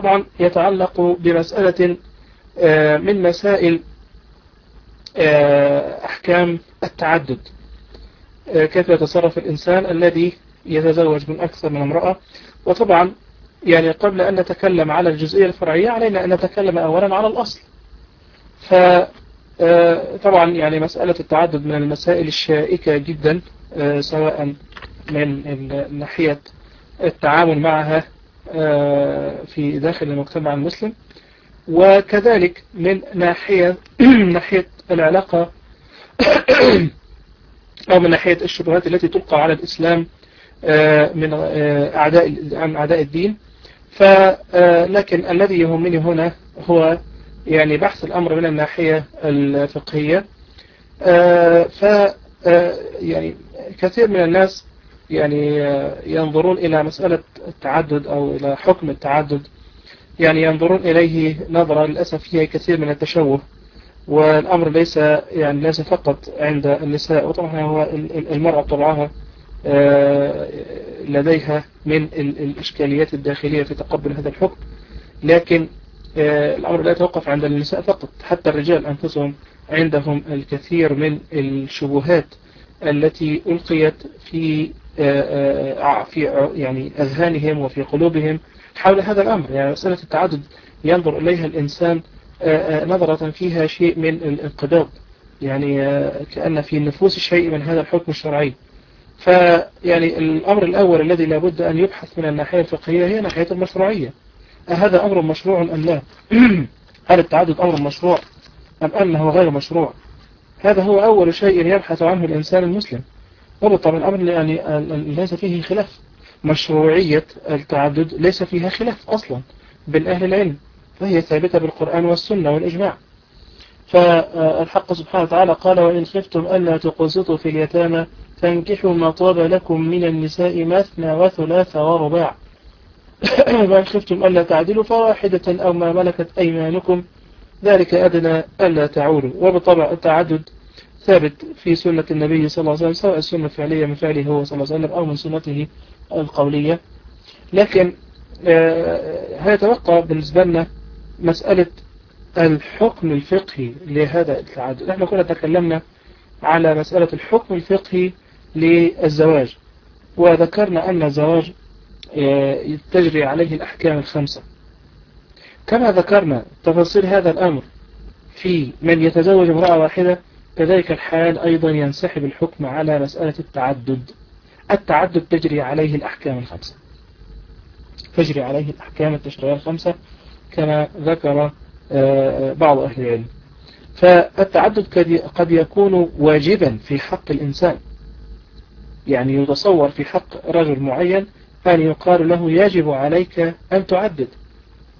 طبعا يتعلق بمسألة من مسائل أحكام التعدد. كيف يتصرف الإنسان الذي يتزوج من أكثر من امرأة. وطبعا يعني قبل أن نتكلم على الجزئية الفرعية علينا أن نتكلم أولا على الأصل. فطبعا يعني مسألة التعدد من المسائل الشائكة جدا سواء من ناحية التعامل معها في داخل المجتمع المسلم. وكذلك من ناحية ناحية العلاقة أو من ناحية الشبهات التي تلقى على الإسلام من أعداء عن أعداء الدين. فلكن الذي يهمني هنا هو يعني بحث الأمر من الناحية الفقهية. ف يعني كثير من الناس يعني ينظرون إلى مسألة التعدد أو إلى حكم التعدد. يعني ينظرون إليه نظرة للأسف فيها كثير من التشوه. والأمر ليس يعني ليس فقط عند النساء وطبعا هو المرأة طبعها لديها من الإشكاليات الداخلية في تقبل هذا الحكم. لكن الأمر لا يتوقف عند النساء فقط حتى الرجال أنفسهم عندهم الكثير من الشبهات التي ألقيت في في يعني أذهانهم وفي قلوبهم حول هذا الأمر. يعني مسألة التعدد ينظر إليها الإنسان نظرة فيها شيء من الانقباض يعني كأن في النفوس شيء من هذا الحكم الشرعي. فيعني الأمر الأول الذي لابد أن يبحث من الناحية الفقهية هي ناحية المشروعية. هذا أمر مشروع أم لا؟ هل التعدد أمر مشروع أم أنه غير مشروع؟ هذا هو أول شيء يبحث عنه الإنسان المسلم. وبالطبع الأمر يعني ليس فيه خلاف. مشروعية التعدد ليس فيها خلاف أصلا بين أهل العلم فهي ثابتة بالقرآن والسنة والإجماع. فالحق سبحانه وتعالى قال وإن خفتم ألا تقسطوا في اليتامى فانكحوا ما طاب لكم من النساء مثنى وثلاث ورباع. وإن خفتم ألا تعدلوا فواحدة أو ما ملكت أيمانكم ذلك أدنى ألا تعولوا. وبطبع التعدد ثابت في سنة النبي صلى الله عليه وسلم سواء السنة الفعلية من فعله هو صلى الله عليه وسلم أو من سنته القولية. لكن هيتوقع بالنسبة لنا مسألة الحكم الفقهي لهذا التعدد؟ إحنا كنا تكلمنا على مسألة الحكم الفقهي للزواج وذكرنا أن الزواج تجري عليه الأحكام الخمسة. كما ذكرنا تفاصيل هذا الأمر في من يتزوج امرأة واحدة كذلك الحال أيضا ينسحب الحكم على مسألة التعدد. التعدد تجري عليه الأحكام الخمسة. تجري عليه الأحكام التشريعية الخمسة كما ذكر بعض أهل العلم. فالتعدد قد يكون واجبا في حق الإنسان. يعني يتصور في حق رجل معين أن يقال له يجب عليك أن تعدد.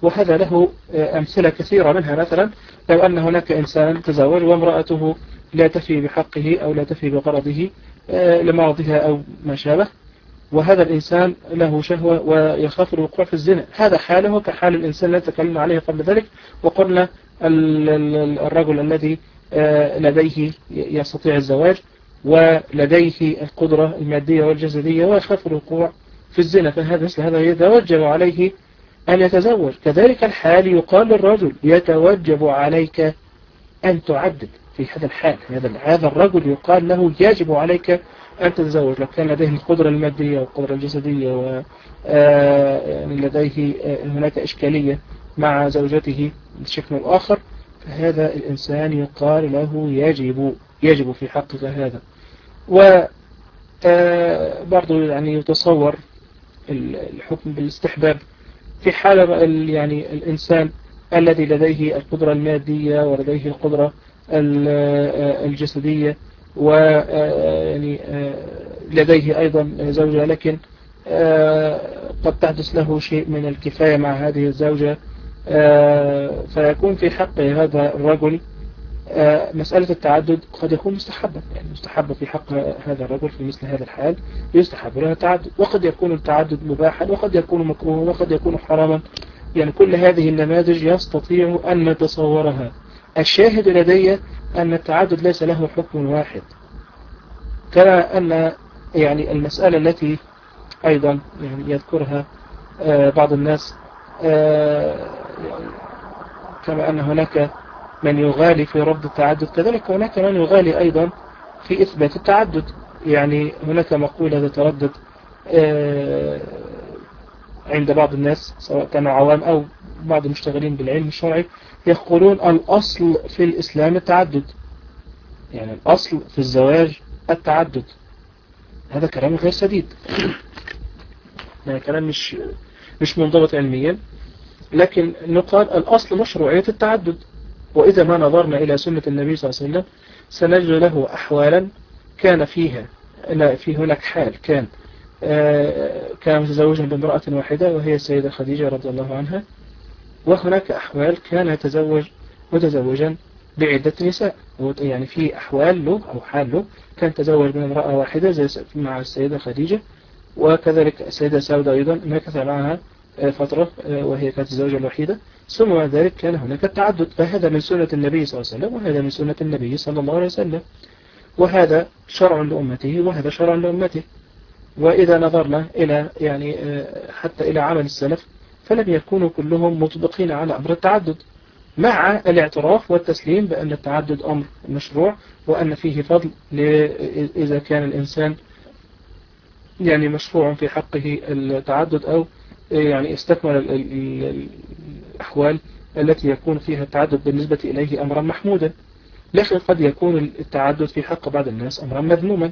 وهذا له أمثلة كثيرة منها مثلا لو أن هناك إنسان تزوج وامرأته لا تفي بحقه أو لا تفي بغرضه لمرضها أو ما شابه. وهذا الإنسان له شهوة ويخاف الوقوع في الزنا. هذا حاله كحال الإنسان الذي تكلمنا عليه قبل ذلك. وقلنا الرجل الذي لديه يستطيع الزواج ولديه القدرة المادية والجسدية ويخاف الوقوع في الزنا. فهذا مثل هذا يتوجب عليه أن يتزوج. كذلك الحال يقال للرجل يتوجب عليك أن تعدد هذا الحال هذا هذا الرجل يقال له يجب عليك أن تتزوج. لو كان لديه القدرة المادية والقدرة الجسدية ولديه هناك إشكالية مع زوجته بشكل آخر فهذا الإنسان يقال له يجب يجب في حقك هذا. وبرضه يعني يتصور الحكم بالاستحباب في حال يعني الإنسان الذي لديه القدرة المادية ولديه القدرة الجسدية ويعني لديه أيضا زوجة لكن قد تحدث له شيء من الكفاية مع هذه الزوجة. فيكون في حق هذا الرجل مسألة التعدد قد يكون مستحبا يعني مستحبا في حق هذا الرجل في مثل هذا الحال يستحب له التعدد. وقد يكون التعدد مباحا وقد يكون مكروها وقد يكون حراما. يعني كل هذه النماذج يستطيع أن نتصورها. الشاهد لدي أن التعدد ليس له حكم واحد كما أن يعني المسألة التي أيضا يعني يذكرها بعض الناس كما أن هناك من يغالي في رفض التعدد كذلك هناك من يغالي أيضا في إثبات التعدد. يعني هناك مقولة تتردد عند بعض الناس سواء كانوا عوام أو بعض المشتغلين بالعلم الشرعي يقولون الأصل في الإسلام التعدد. يعني الأصل في الزواج التعدد. هذا كلام غير سديد. يعني كلام مش مش منضبط علميا. لكن نقال الأصل مشروعية التعدد. وإذا ما نظرنا إلى سنة النبي صلى الله عليه وسلم سنجد له أحوالا كان فيها لا في هناك حال. كان آه، كان متزوجا بامرأة واحدة وهي السيدة خديجة رضي الله عنها. وهناك أحوال كان يتزوج متزوجا بعدة نساء. يعني في أحوال له أو حال له. كان تزوج من امرأة واحدة زي مع السيدة خديجة وكذلك السيدة سودة أيضا مكث معها آه، فترة آه، وهي كانت الزوجة الوحيدة. ثم بعد ذلك كان هناك التعدد. فهذا من سنة النبي صلى الله عليه وسلم وهذا من سنة النبي صلى الله عليه وسلم. وهذا شرع لأمته وهذا شرع لأمته. وإذا نظرنا إلى يعني آه، حتى إلى عمل السلف فلم يكونوا كلهم مطبقين على أمر التعدد مع الاعتراف والتسليم بأن التعدد أمر مشروع وأن فيه فضل إذا كان الإنسان يعني مشروع في حقه التعدد أو يعني استكمل الأحوال التي يكون فيها التعدد بالنسبة إليه أمرا محمودا. لكن قد يكون التعدد في حق بعض الناس أمرا مذموما.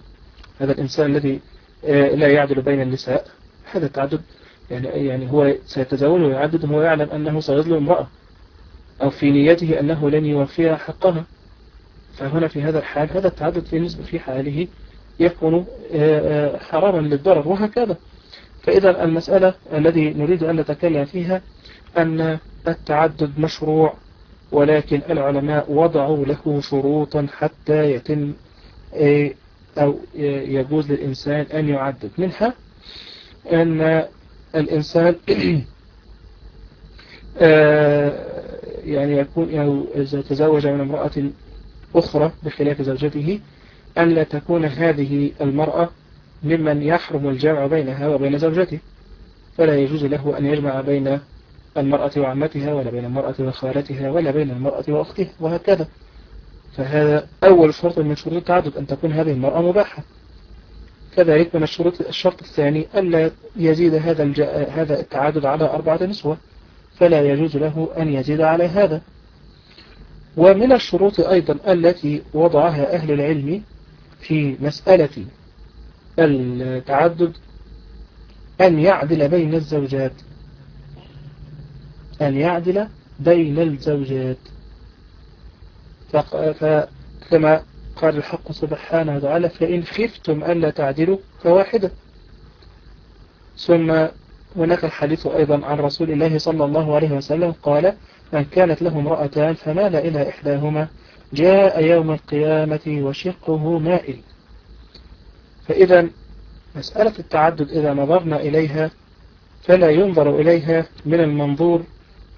هذا الإنسان الذي آه، لا يعدل بين النساء هذا التعدد يعني يعني هو سيتزوج ويعدد وهو يعلم أنه سيظلم امرأة. أو في نيته أنه لن يوفيها حقها فهنا في هذا الحال هذا التعدد في نسبة في حاله يكون آه، آه، حراما للضرر وهكذا. فإذا المسألة الذي نريد أن نتكلم فيها أن التعدد مشروع ولكن العلماء وضعوا له شروطا حتى يتم آه، أو يجوز للإنسان أن يعدد. منها أن الإنسان يعني يكون يعني إذا تزوج من امرأة أخرى بخلاف زوجته أن لا تكون هذه المرأة ممن يحرم الجمع بينها وبين زوجته. فلا يجوز له أن يجمع بين المرأة وعمتها ولا بين المرأة وخالتها ولا بين المرأة وأختها وهكذا. فهذا أول شرط من شروط التعدد أن تكون هذه المرأة مباحة. كذلك من الشروط الشرط الثاني ألا يزيد هذا هذا التعدد على أربعة نسوة فلا يجوز له أن يزيد على هذا. ومن الشروط أيضا التي وضعها أهل العلم في مسألة التعدد أن يعدل بين الزوجات. أن يعدل بين الزوجات. فكما قال الحق سبحانه وتعالى فإن خفتم ألا تعدلوا فواحدة. ثم هناك الحديث أيضا عن رسول الله صلى الله عليه وسلم قال من كانت له امرأتان فمال إلى إحداهما جاء يوم القيامة وشقه مائل. فإذا مسألة التعدد إذا نظرنا إليها فلا ينظر إليها من المنظور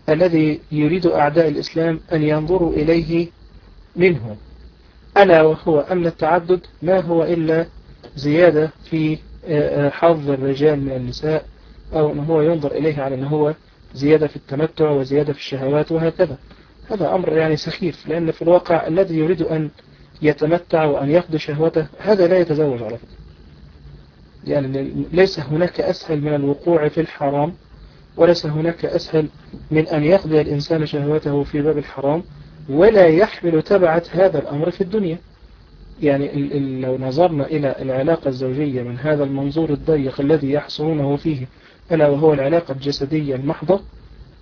الذي يريد أعداء الإسلام أن ينظروا إليه منه ألا وهو أن التعدد؟ ما هو إلا زيادة في آه، آه، حظ الرجال من النساء أو أن هو ينظر إليه على أن هو زيادة في التمتع وزيادة في الشهوات وهكذا. هذا أمر يعني سخيف لأن في الواقع الذي يريد أن يتمتع وأن يقضي شهوته هذا لا يتزوج على فكرة. يعني ليس هناك أسهل من الوقوع في الحرام وليس هناك أسهل من أن يقضي الإنسان شهوته في باب الحرام. ولا يحمل تبعة هذا الأمر في الدنيا. يعني لو نظرنا إلى العلاقة الزوجية من هذا المنظور الضيق الذي يحصلونه فيه ألا وهو العلاقة الجسدية المحضة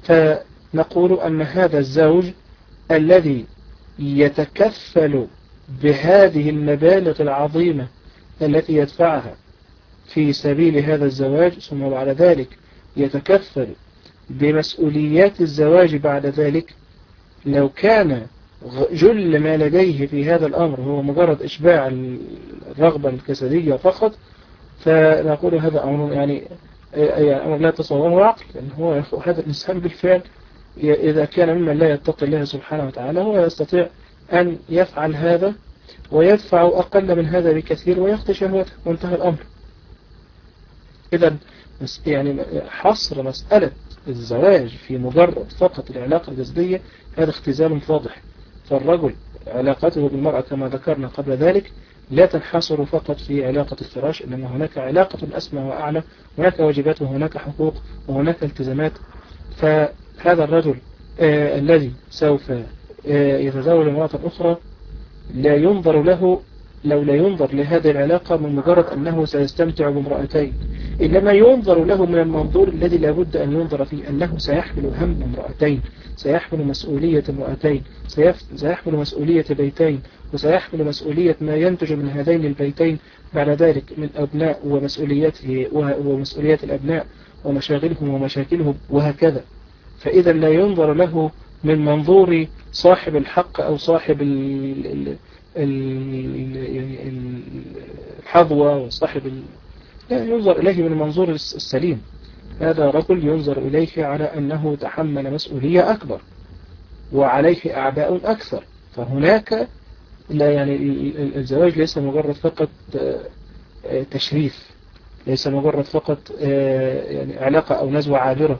فنقول أن هذا الزوج الذي يتكفل بهذه المبالغ العظيمة التي يدفعها في سبيل هذا الزواج ثم بعد ذلك يتكفل بمسؤوليات الزواج بعد ذلك لو كان جل ما لديه في هذا الأمر هو مجرد إشباع الرغبة الجسدية فقط فنقول هذا أمر يعني يعني أمر لا تصوره عقل لأن هو هذا الإنسان بالفعل. إذا كان ممن لا يتقي الله سبحانه وتعالى هو يستطيع أن يفعل هذا ويدفع أقل من هذا بكثير ويخطي شهوته وانتهى الأمر. إذا يعني حصر مسألة الزواج في مجرد فقط العلاقة الجسدية هذا اختزال فاضح فالرجل علاقته بالمرأة كما ذكرنا قبل ذلك لا تنحصر فقط في علاقة الفراش إنما هناك علاقة أسمى وأعلى هناك واجبات وهناك حقوق وهناك التزامات. فهذا الرجل آه الذي سوف آه يتزوج امرأة أخرى لا ينظر له لو لا ينظر لهذه العلاقة من مجرد أنه سيستمتع بامرأتين إنما ينظر له من المنظور الذي لابد أن ينظر فيه أنه سيحمل هم امرأتين سيحمل مسؤولية امرأتين سيحمل مسؤولية بيتين وسيحمل مسؤولية ما ينتج من هذين البيتين بعد ذلك من أبناء ومسؤولياته ومسؤوليات الأبناء ومشاغلهم ومشاكلهم وهكذا. فإذا لا ينظر له من منظور صاحب الحق أو صاحب الحظوة وصاحب لا ينظر إليه من المنظور السليم. هذا رجل ينظر إليه على أنه تحمل مسؤولية أكبر وعليه أعباء أكثر. فهناك لا يعني الزواج ليس مجرد فقط تشريف ليس مجرد فقط يعني علاقة أو نزوة عابرة.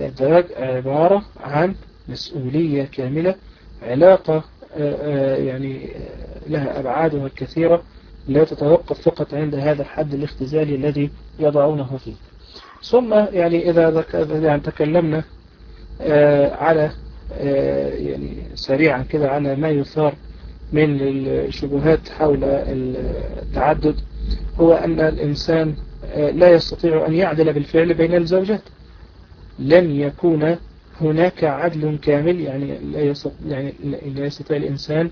الزواج عبارة عن مسؤولية كاملة علاقة يعني لها أبعادها الكثيرة لا تتوقف فقط عند هذا الحد الاختزالي الذي يضعونه فيه. ثم يعني إذا يعني تكلمنا على يعني سريعا كده على ما يثار من الشبهات حول التعدد هو أن الإنسان لا يستطيع أن يعدل بالفعل بين الزوجات. لن يكون هناك عدل كامل يعني لا يستطيع, يعني لا يستطيع الإنسان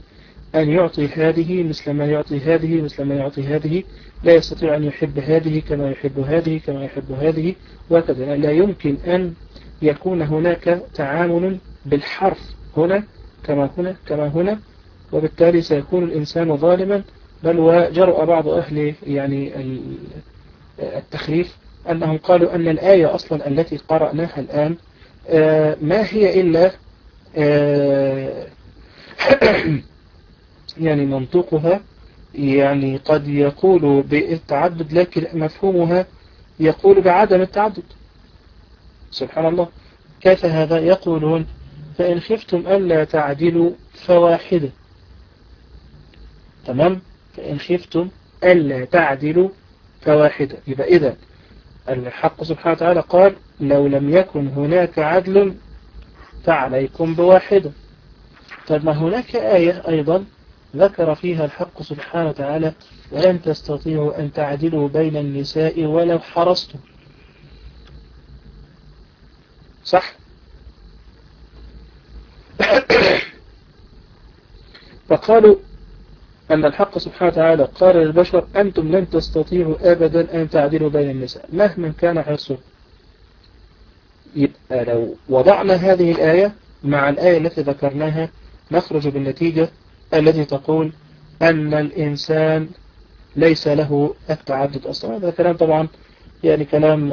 أن يعطي هذه مثل ما يعطي هذه مثل ما يعطي هذه. لا يستطيع أن يحب هذه كما يحب هذه كما يحب هذه وكذا لا يمكن أن يكون هناك تعامل بالحرف هنا كما هنا كما هنا وبالتالي سيكون الإنسان ظالما. بل وجرأ بعض أهل يعني التخريف أنهم قالوا أن الآية أصلا التي قرأناها الآن ما هي إلا يعني منطقها يعني قد يقول بالتعدد لكن مفهومها يقول بعدم التعدد. سبحان الله. كيف هذا؟ يقولون فإن خفتم ألا تعدلوا فواحدة. تمام؟ فإن خفتم ألا تعدلوا فواحدة. يبقى إذا الحق سبحانه وتعالى قال لو لم يكن هناك عدل فعليكم بواحدة طيب ما هناك آية أيضا ذكر فيها الحق سبحانه وتعالى ولن تستطيعوا أن تعدلوا بين النساء ولو حرصتم. صح؟ فقالوا أن الحق سبحانه وتعالى قال للبشر أنتم لن تستطيعوا أبدا أن تعدلوا بين النساء مهما كان حرصه يبقى لو وضعنا هذه الآية مع الآية التي ذكرناها نخرج بالنتيجة التي تقول أن الإنسان ليس له التعدد أصلا. هذا كلام طبعا يعني كلام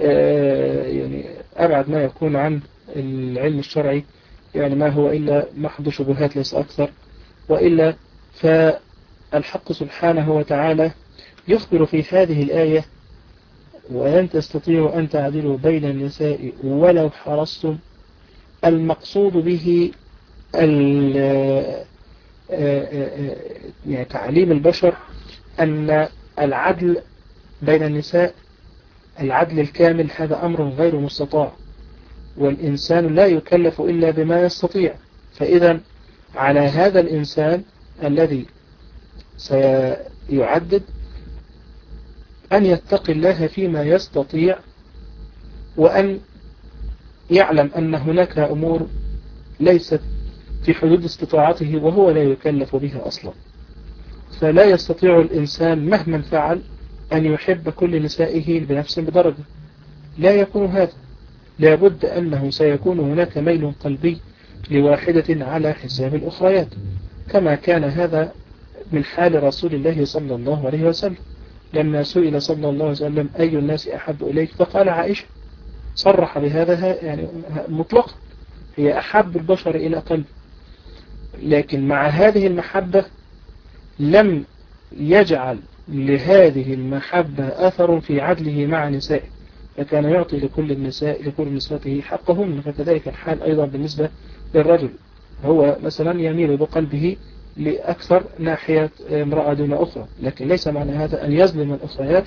يعني أبعد ما يكون عن العلم الشرعي يعني ما هو إلا محض شبهات ليس أكثر. وإلا فالحق سبحانه وتعالى يخبر في هذه الآية ولن تستطيعوا أن تعدلوا بين النساء ولو حرصتم. المقصود به يعني تعليم البشر أن العدل بين النساء العدل الكامل هذا أمر غير مستطاع والإنسان لا يكلف إلا بما يستطيع. فإذا على هذا الإنسان الذي سيعدد أن يتقي الله فيما يستطيع وأن يعلم أن هناك أمور ليست في حدود استطاعته وهو لا يكلف بها أصلا. فلا يستطيع الإنسان مهما فعل أن يحب كل نسائه بنفس بدرجة. لا يكون هذا. لابد أنه سيكون هناك ميل قلبي لواحدة على حساب الأخريات كما كان هذا من حال رسول الله صلى الله عليه وسلم. لما سئل صلى الله عليه وسلم أي الناس أحب إليك؟ فقال عائشة صرح بهذا يعني مطلقا هي أحب البشر إلى قلب لكن مع هذه المحبة لم يجعل لهذه المحبة أثر في عدله مع نسائه فكان يعطي لكل النساء لكل نسوته حقهن فكذلك الحال أيضا بالنسبة للرجل هو مثلا يميل بقلبه لأكثر ناحية امرأة دون أخرى لكن ليس معنى هذا أن يظلم الأخريات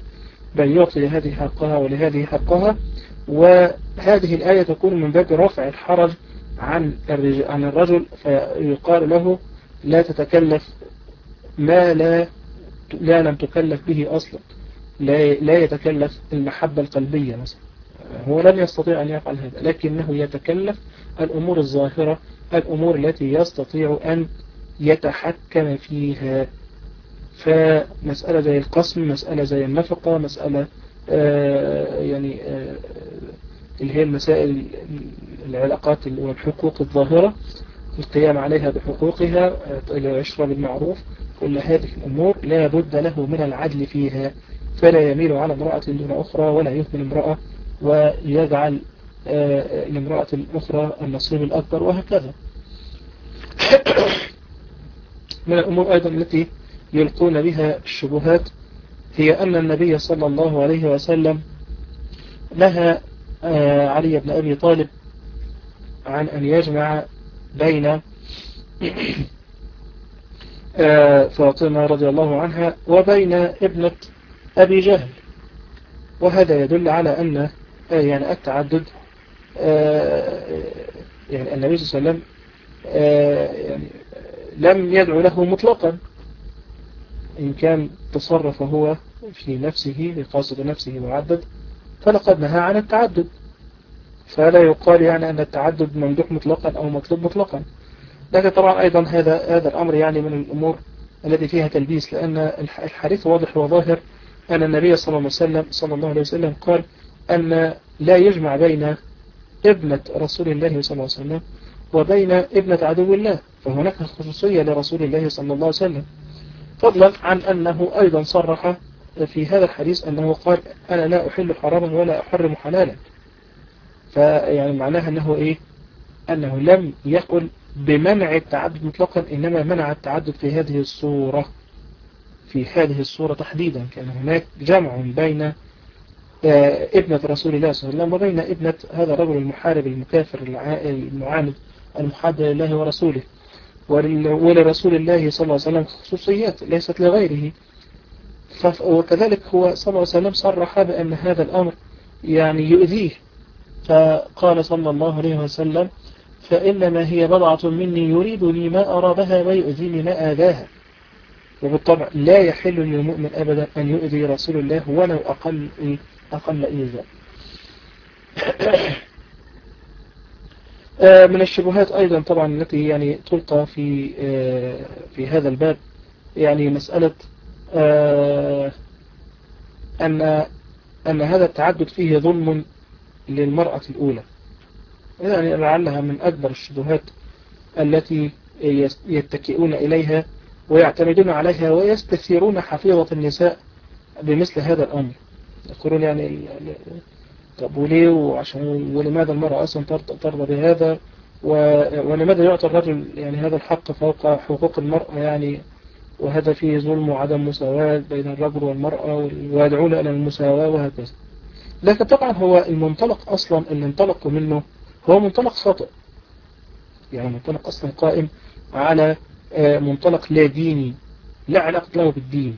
بل يعطي لهذه حقها ولهذه حقها. وهذه الآية تكون من باب رفع الحرج عن عن الرجل فيقال له لا تتكلف ما لا لا لم تكلف به أصلا لا لا يتكلف المحبة القلبية مثلا. هو لن يستطيع أن يفعل هذا لكنه يتكلف الأمور الظاهرة الأمور التي يستطيع أن يتحكم فيها. فمسألة زي القسم مسألة زي النفقة مسألة آه يعني آه اللي هي المسائل العلاقات والحقوق الظاهرة القيام عليها بحقوقها العشرة بالمعروف كل هذه الأمور لا بد له من العدل فيها. فلا يميل على امرأة دون أخرى ولا يهمل امرأة ويجعل الامرأة الأخرى النصيب الأكبر وهكذا. من الأمور أيضا التي يلقون بها الشبهات هي أن النبي صلى الله عليه وسلم نهى علي بن أبي طالب عن أن يجمع بين فاطمة رضي الله عنها وبين ابنة أبي جهل. وهذا يدل على أن يعني التعدد يعني النبي صلى الله عليه وسلم يعني لم يدعو له مطلقا. إن كان تصرف هو في نفسه بقاصد نفسه معدد فلقد نهى عن التعدد. فلا يقال يعني أن التعدد ممدوح مطلقا أو مطلوب مطلقا. لكن طبعا أيضا هذا هذا الأمر يعني من الأمور التي فيها تلبيس لأن الحديث واضح وظاهر أن النبي صلى الله عليه وسلم صلى الله عليه وسلم قال أن لا يجمع بين ابنة رسول الله صلى الله عليه وسلم وبين ابنة عدو الله فهناك خصوصية لرسول الله صلى الله عليه وسلم. فضلا عن أنه أيضا صرح في هذا الحديث أنه قال أنا لا أحل حراما ولا أحرم حلالا. فيعني معناها أنه إيه؟ أنه لم يقل بمنع التعدد مطلقا إنما منع التعدد في هذه الصورة في هذه الصورة تحديدا كان هناك جمع بين ابنة رسول الله صلى الله عليه وسلم وبين ابنة هذا الرجل المحارب المكافر المعاند المحاد لله ورسوله. ولرسول الله صلى الله عليه وسلم خصوصيات ليست لغيره. وكذلك هو صلى الله عليه وسلم صرح بأن هذا الأمر يعني يؤذيه. فقال صلى الله عليه وسلم فإنما هي بضعة مني يريدني ما أرادها ويؤذيني ما آذاها. وبالطبع لا يحل للمؤمن أبدا أن يؤذي رسول الله ولو أقل أقل إيذاء من الشبهات أيضا طبعا التي يعني تلقى في في هذا الباب يعني مسألة أن أن هذا التعدد فيه ظلم للمرأة الأولى. يعني لعلها من أكبر الشبهات التي يتكئون إليها ويعتمدون عليها ويستثيرون حفيظة النساء بمثل هذا الأمر. يقولون يعني طب وليه وعشان ولماذا المرأة أصلا ترضى بهذا؟ ولماذا يعطى الرجل يعني هذا الحق فوق حقوق المرأة يعني؟ وهذا فيه ظلم وعدم مساواة بين الرجل والمرأة ويدعون إلى المساواة وهكذا. لكن طبعا هو المنطلق أصلا اللي انطلقوا منه هو منطلق خاطئ. يعني منطلق أصلا قائم على منطلق لا ديني لا علاقة له بالدين.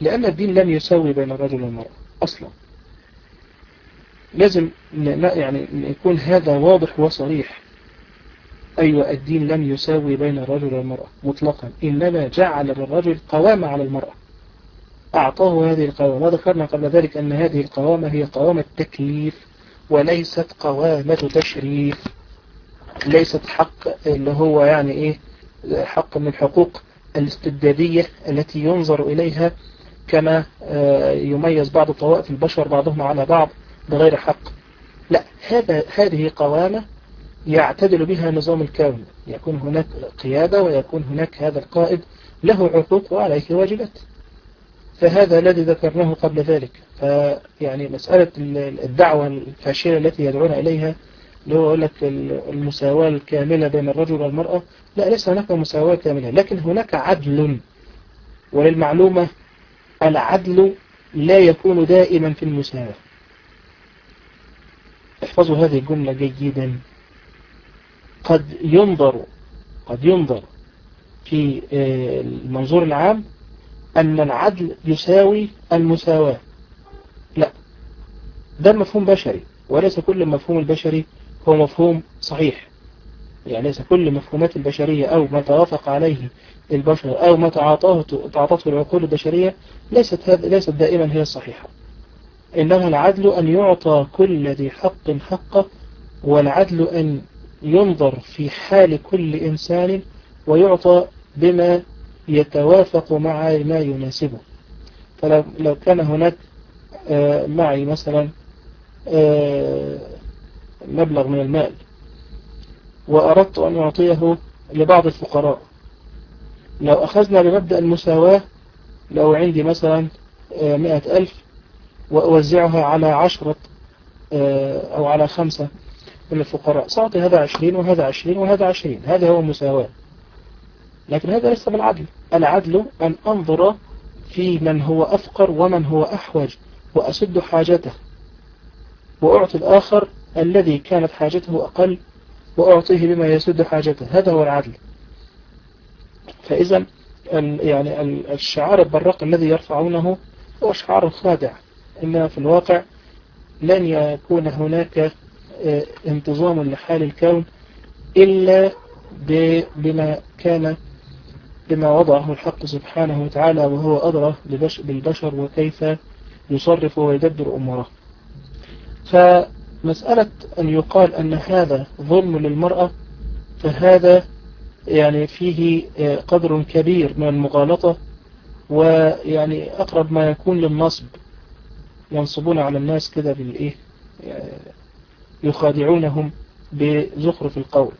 لأن الدين لم يساوي بين الرجل والمرأة. أصلا. لازم يعني يكون هذا واضح وصريح. أيوة الدين لم يساوي بين الرجل والمرأة مطلقا. إنما جعل للرجل قوامة على المرأة. أعطاه هذه القوامة. وذكرنا قبل ذلك أن هذه القوامة هي قوامة تكليف وليست قوامة تشريف. ليست حق اللي هو يعني إيه حق من الحقوق الاستبدادية التي ينظر إليها كما يميز بعض طوائف البشر بعضهم على بعض بغير حق. لا هذا هذه قوامة يعتدل بها نظام الكون. يكون هناك قيادة ويكون هناك هذا القائد له حقوق وعليه واجبات. فهذا الذي ذكرناه قبل ذلك. فيعني مسألة الدعوة الفاشلة التي يدعون إليها اللي هو يقول لك المساواة الكاملة بين الرجل والمرأة. لا ليس هناك مساواة كاملة لكن هناك عدل. وللمعلومة العدل لا يكون دائما في المساواة. احفظوا هذه الجملة جيدا. قد ينظر قد ينظر في المنظور العام أن العدل يساوي المساواة. لا ده مفهوم بشري وليس كل مفهوم البشري هو مفهوم صحيح. يعني ليس كل مفهومات البشرية أو ما توافق عليه البشر أو ما تعاطته العقول البشرية ليست, ليست دائما هي الصحيحة. إنما العدل أن يعطى كل ذي حق حقه والعدل أن ينظر في حال كل إنسان ويعطى بما يتوافق مع ما يناسبه. فلو لو كان هناك معي مثلا مبلغ من المال وأردت أن أعطيه لبعض الفقراء. لو أخذنا بمبدأ المساواة لو عندي مثلا مئة ألف وأوزعها على عشرة أو على خمسة من الفقراء. سأعطي هذا عشرين وهذا عشرين وهذا عشرين. هذا هو المساواة. لكن هذا ليس بالعدل. العدل أن أنظر في من هو أفقر ومن هو أحوج وأسد حاجته. وأعطي الآخر الذي كانت حاجته أقل وأعطيه بما يسد حاجته. هذا هو العدل. فإذا يعني الشعار البراق الذي يرفعونه هو شعار خادع. إنما في الواقع لن يكون هناك انتظام لحال الكون إلا بما كان بما وضعه الحق سبحانه وتعالى وهو أدرى بالبشر وكيف يصرف ويدبر أموره. فمسألة أن يقال أن هذا ظلم للمرأة فهذا يعني فيه قدر كبير من المغالطة ويعني أقرب ما يكون للنصب. ينصبون على الناس كده بالإيه يخادعونهم بزخرف القول.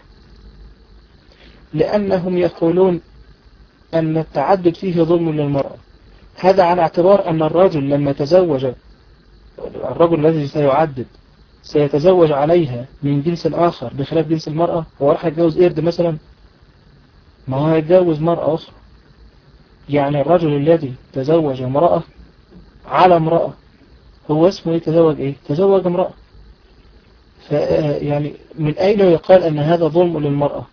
لأنهم يقولون أن التعدد فيه ظلم للمرأة. هذا على اعتبار أن الرجل لما تزوج الرجل الذي سيعدد سيتزوج عليها من جنس آخر بخلاف جنس المرأة. هو راح يتجوز قرد مثلا؟ ما هو يتجوز مرأة أخرى يعني الرجل الذي تزوج امرأة على امرأة هو اسمه إيه؟ تزوج إيه؟ تزوج امرأة. يعني من أين يقال أن هذا ظلم للمرأة؟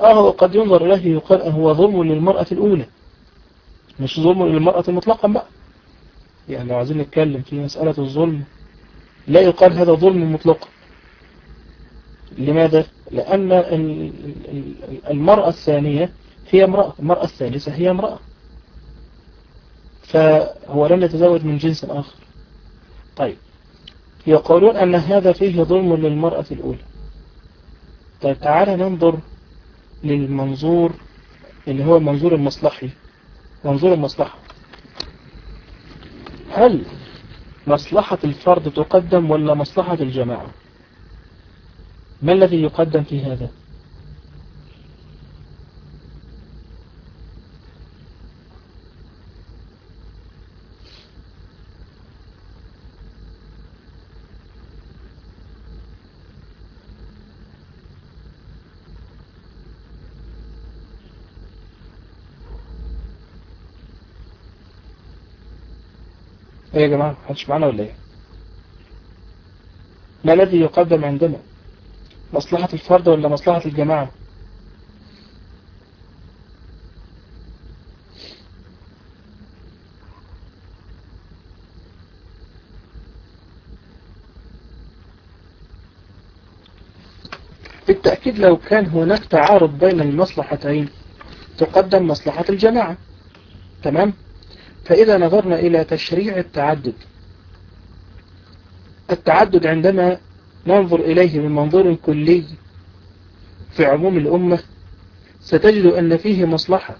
آه قد ينظر له يقال أن هو ظلم للمرأة الأولى. مش ظلم للمرأة مطلقا بقى. يعني لو عايزين نتكلم في مسألة الظلم لا يقال هذا ظلم مطلقا لماذا؟ لأن المرأة الثانية هي امرأة المرأة الثالثة هي امرأة. فهو لم يتزوج من جنس آخر. طيب. يقولون أن هذا فيه ظلم للمرأة الأولى. طيب تعالى ننظر للمنظور اللي هو المنظور المصلحي. منظور المصلحة. هل مصلحة الفرد تقدم ولا مصلحة الجماعة؟ ما الذي يقدم في هذا؟ إيه يا جماعة محدش معنا ولا إيه؟ ما الذي يقدم عندنا؟ مصلحة الفرد ولا مصلحة الجماعة؟ بالتأكيد لو كان هناك تعارض بين المصلحتين تقدم مصلحة الجماعة. تمام؟ فإذا نظرنا إلى تشريع التعدد التعدد عندما ننظر إليه من منظور كلي في عموم الأمة ستجد أن فيه مصلحة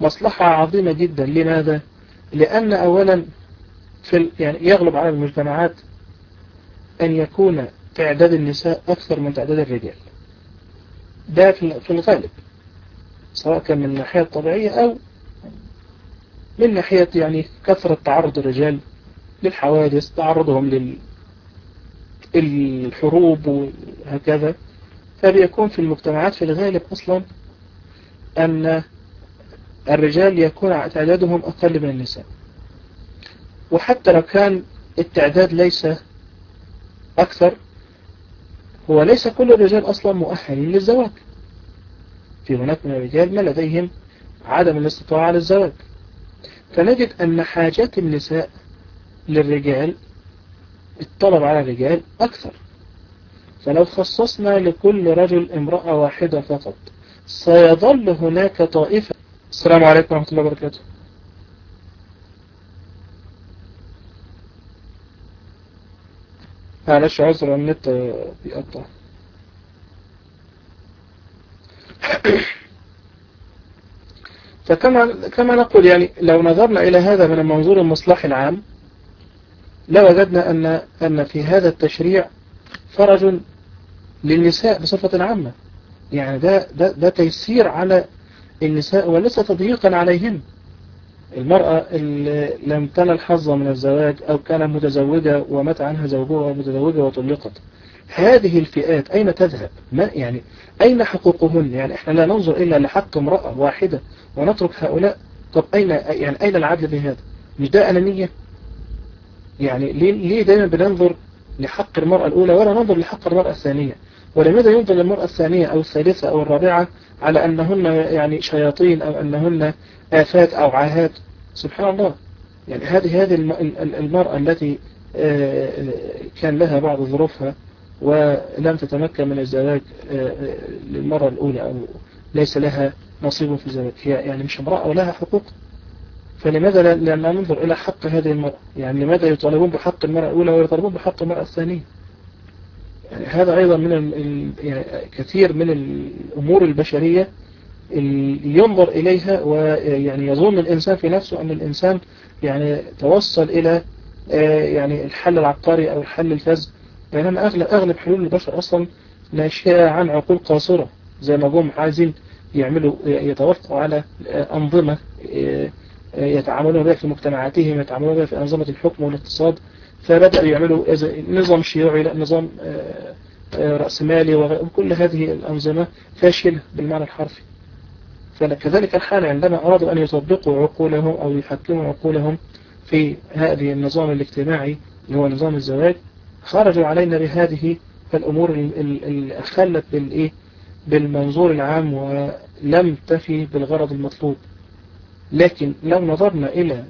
مصلحة عظيمة جدا لماذا؟ لأن أولا في يعني يغلب على المجتمعات أن يكون تعداد النساء أكثر من تعداد الرجال ده في الغالب سواء كان من الناحية الطبيعية أو من ناحية يعني كثرة تعرض الرجال للحوادث تعرضهم للحروب وهكذا. فبيكون في المجتمعات في الغالب أصلا أن الرجال يكون تعدادهم أقل من النساء. وحتى لو كان التعداد ليس أكثر هو ليس كل الرجال أصلا مؤهلين للزواج. في هناك من الرجال ما لديهم عدم الاستطاعة على الزواج. فنجد أن حاجات النساء للرجال الطلب على الرجال أكثر. فلو خصصنا لكل رجل امرأة واحدة فقط سيظل هناك طائفة. السلام عليكم ورحمة الله وبركاته. معلش عذر النت بيقطع فكما كما نقول يعني لو نظرنا إلى هذا من المنظور المصلحي العام لوجدنا أن أن في هذا التشريع فرج للنساء بصفة عامة. يعني ده ده ده تيسير على النساء وليس تضييقا عليهن. المرأة اللي لم تنل حظا من الزواج أو كانت متزوجة ومات عنها زوجها متزوجة وطلقت. هذه الفئات أين تذهب؟ ما يعني أين حقوقهن؟ يعني إحنا لا ننظر إلا لحق امرأة واحدة ونترك هؤلاء. طب أين يعني أين العدل في هذا؟ مش ده أنانية؟ يعني ليه, ليه دايما بننظر لحق المرأة الأولى ولا ننظر لحق المرأة الثانية؟ ولماذا ينظر للمرأة الثانية أو الثالثة أو الرابعة على أنهن يعني شياطين أو أنهن آفات أو عاهات؟ سبحان الله. يعني هذه هذه المرأة التي كان لها بعض ظروفها ولم تتمكن من الزواج للمرة الأولى أو ليس لها نصيب في الزواج. هي يعني مش امرأة ولها حقوق. فلماذا لا ننظر إلى حق هذه المرأة؟ يعني لماذا يطالبون بحق المرأة الأولى ويطالبون بحق المرأة الثانية؟ يعني هذا أيضا من يعني كثير من الأمور البشرية ينظر إليها ويعني يظن الإنسان في نفسه أن الإنسان يعني توصل إلى يعني الحل العبقري أو الحل الفذ بينما أغلب, أغلب حلول البشر أصلا ناشئة عن عقول قاصرة. زي ما جم عايزين يعملوا يتوافقوا على أنظمة يتعاملون بها في مجتمعاتهم يتعاملون بها في أنظمة الحكم والاقتصاد. فبدأوا يعملوا نظام شيوعي لا نظام رأسمالي وكل هذه الأنظمة فاشلة بالمعنى الحرفي. فكذلك الحال عندما أرادوا أن يطبقوا عقولهم أو يحكموا عقولهم في هذه النظام الاجتماعي اللي هو نظام الزواج خرجوا علينا بهذه الأمور اللي خلت بالإيه؟ بالمنظور العام ولم تفي بالغرض المطلوب. لكن لو نظرنا إلى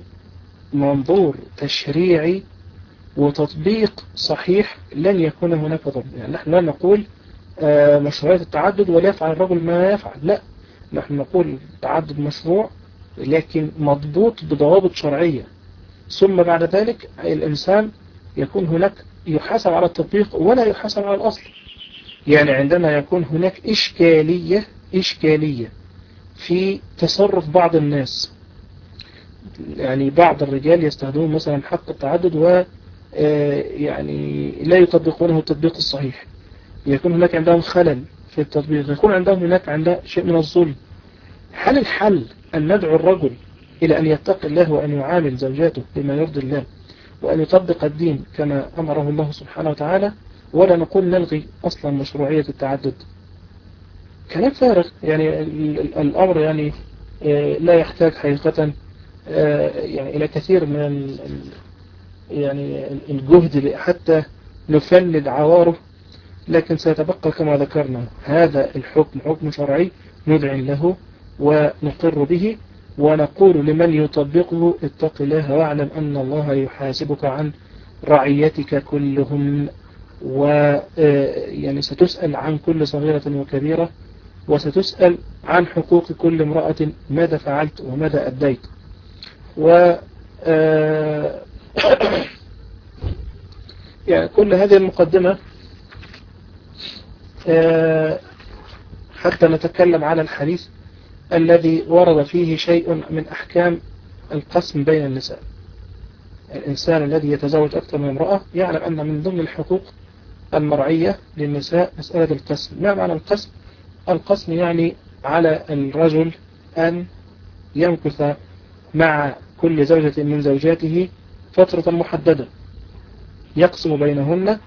منظور تشريعي وتطبيق صحيح لن يكون هناك ضرب يعني نحن لا نقول مشروعية التعدد وليفعل الرجل ما يفعل. لا نحن نقول التعدد مشروع لكن مضبوط بضوابط شرعية. ثم بعد ذلك الإنسان يكون هناك يحاسب على التطبيق ولا يحاسب على الأصل. يعني عندما يكون هناك إشكالية إشكالية في تصرف بعض الناس. يعني بعض الرجال يستخدمون مثلا حق التعدد و يعني لا يطبقونه التطبيق الصحيح. يكون هناك عندهم خلل في التطبيق. يكون عندهم هناك عندها شيء من الظلم. هل الحل أن ندعو الرجل إلى أن يتقي الله وأن يعامل زوجاته بما يرضي الله؟ وأن يطبق الدين كما أمره الله سبحانه وتعالى ولا نقول نلغي أصلا مشروعية التعدد. كلام فارغ يعني الأمر يعني لا يحتاج حقيقة يعني إلى كثير من يعني الجهد حتى نفند عواره لكن سيتبقى كما ذكرنا هذا الحكم حكم شرعي ندعي له ونقر به ونقول لمن يطبقه اتق الله واعلم أن الله يحاسبك عن رعيتك كلهم ويعني ستسأل عن كل صغيرة وكبيرة وستسأل عن حقوق كل امرأة ماذا فعلت وماذا أديت و يعني كل هذه المقدمة حتى نتكلم على الحديث الذي ورد فيه شيء من أحكام القسم بين النساء. الإنسان الذي يتزوج أكثر من امرأة يعلم أن من ضمن الحقوق المرعية للنساء مسألة القسم. ما معنى القسم؟ القسم يعني على الرجل أن يمكث مع كل زوجة من زوجاته فترة محددة. يقسم بينهن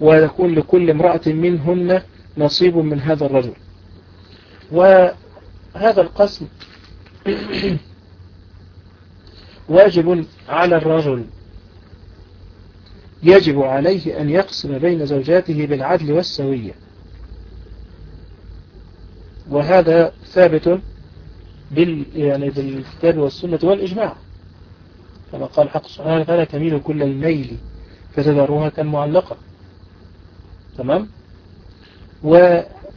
ويكون لكل امرأة منهن نصيب من هذا الرجل. وهذا القسم واجب على الرجل. يجب عليه أن يقسم بين زوجاته بالعدل والسوية. وهذا ثابت بال يعني بالكتاب والسنة والإجماع. كما قال حق سبحانه وتعالى تميل كل الميل فتذروها كالمعلقة. تمام؟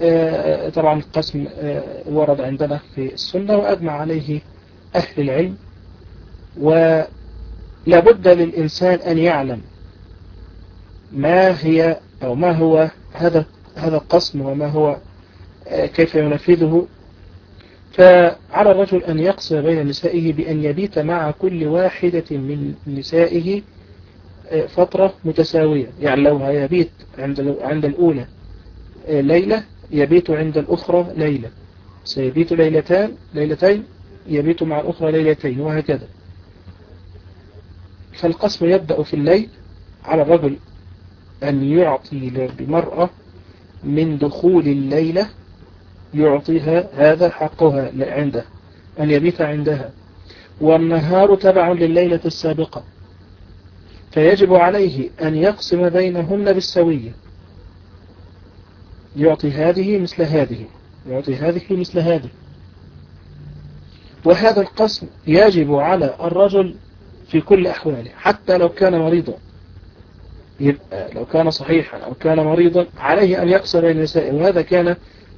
وطبعا القسم ورد عندنا في السنة وأجمع عليه أهل العلم. ولا بد للإنسان أن يعلم ما هي أو ما هو هذا هذا القسم وما هو كيف ينفذه. فعلى الرجل أن يقسم بين نسائه بأن يبيت مع كل واحدة من نسائه فترة متساوية. يعني لو يبيت عند عند الأولى ليلة يبيت عند الأخرى ليلة. سيبيت ليلتان ليلتين يبيت مع الأخرى ليلتين وهكذا. فالقسم يبدأ في الليل على الرجل أن يعطي للمرأة من دخول الليلة يعطيها هذا حقها عنده أن يبيت عندها. والنهار تبع لليلة السابقة. فيجب عليه أن يقسم بينهن بالسوية. يعطي هذه مثل هذه يعطي هذه مثل هذه. وهذا القسم يجب على الرجل في كل أحواله حتى لو كان مريضا. يبقى لو كان صحيحا أو كان مريضا عليه أن يقسم بين النساء وهذا كان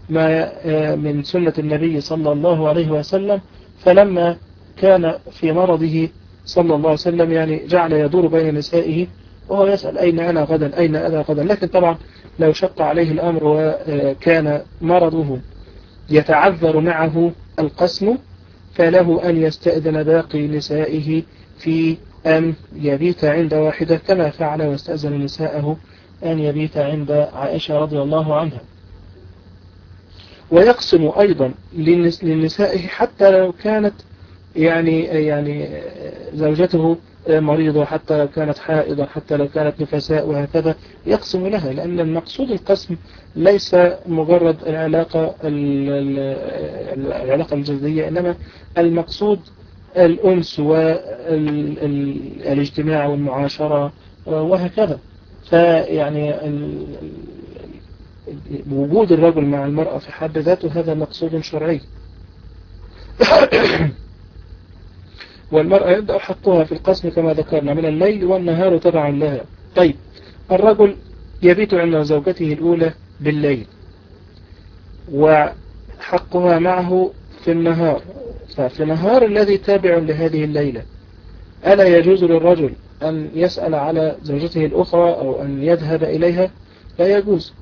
ما من سنة النبي صلى الله عليه وسلم. فلما كان في مرضه صلى الله عليه وسلم يعني جعل يدور بين نسائه وهو يسأل أين أنا غدا أين أنا غدا. لكن طبعا لو شق عليه الأمر وكان مرضه يتعذر معه القسم فله أن يستأذن باقي نسائه في أن يبيت عند واحدة كما فعل واستأذن نساءه أن يبيت عند عائشة رضي الله عنها. ويقسم أيضا للنساء حتى لو كانت يعني يعني زوجته مريضة حتى لو كانت حائضة حتى لو كانت نفساء وهكذا يقسم لها لأن المقصود القسم ليس مجرد العلاقة العلاقة الجزئية إنما المقصود الأنس والاجتماع والمعاشرة وهكذا. فيعني وجود الرجل مع المرأة في حد ذاته هذا مقصود شرعي. والمرأة يبدأ حقها في القسم كما ذكرنا من الليل والنهار تبعا لها. طيب الرجل يبيت عند زوجته الأولى بالليل وحقها معه في النهار. ففي النهار الذي تابع لهذه الليلة ألا يجوز للرجل أن يسأل على زوجته الأخرى أو أن يذهب إليها؟ لا يجوز.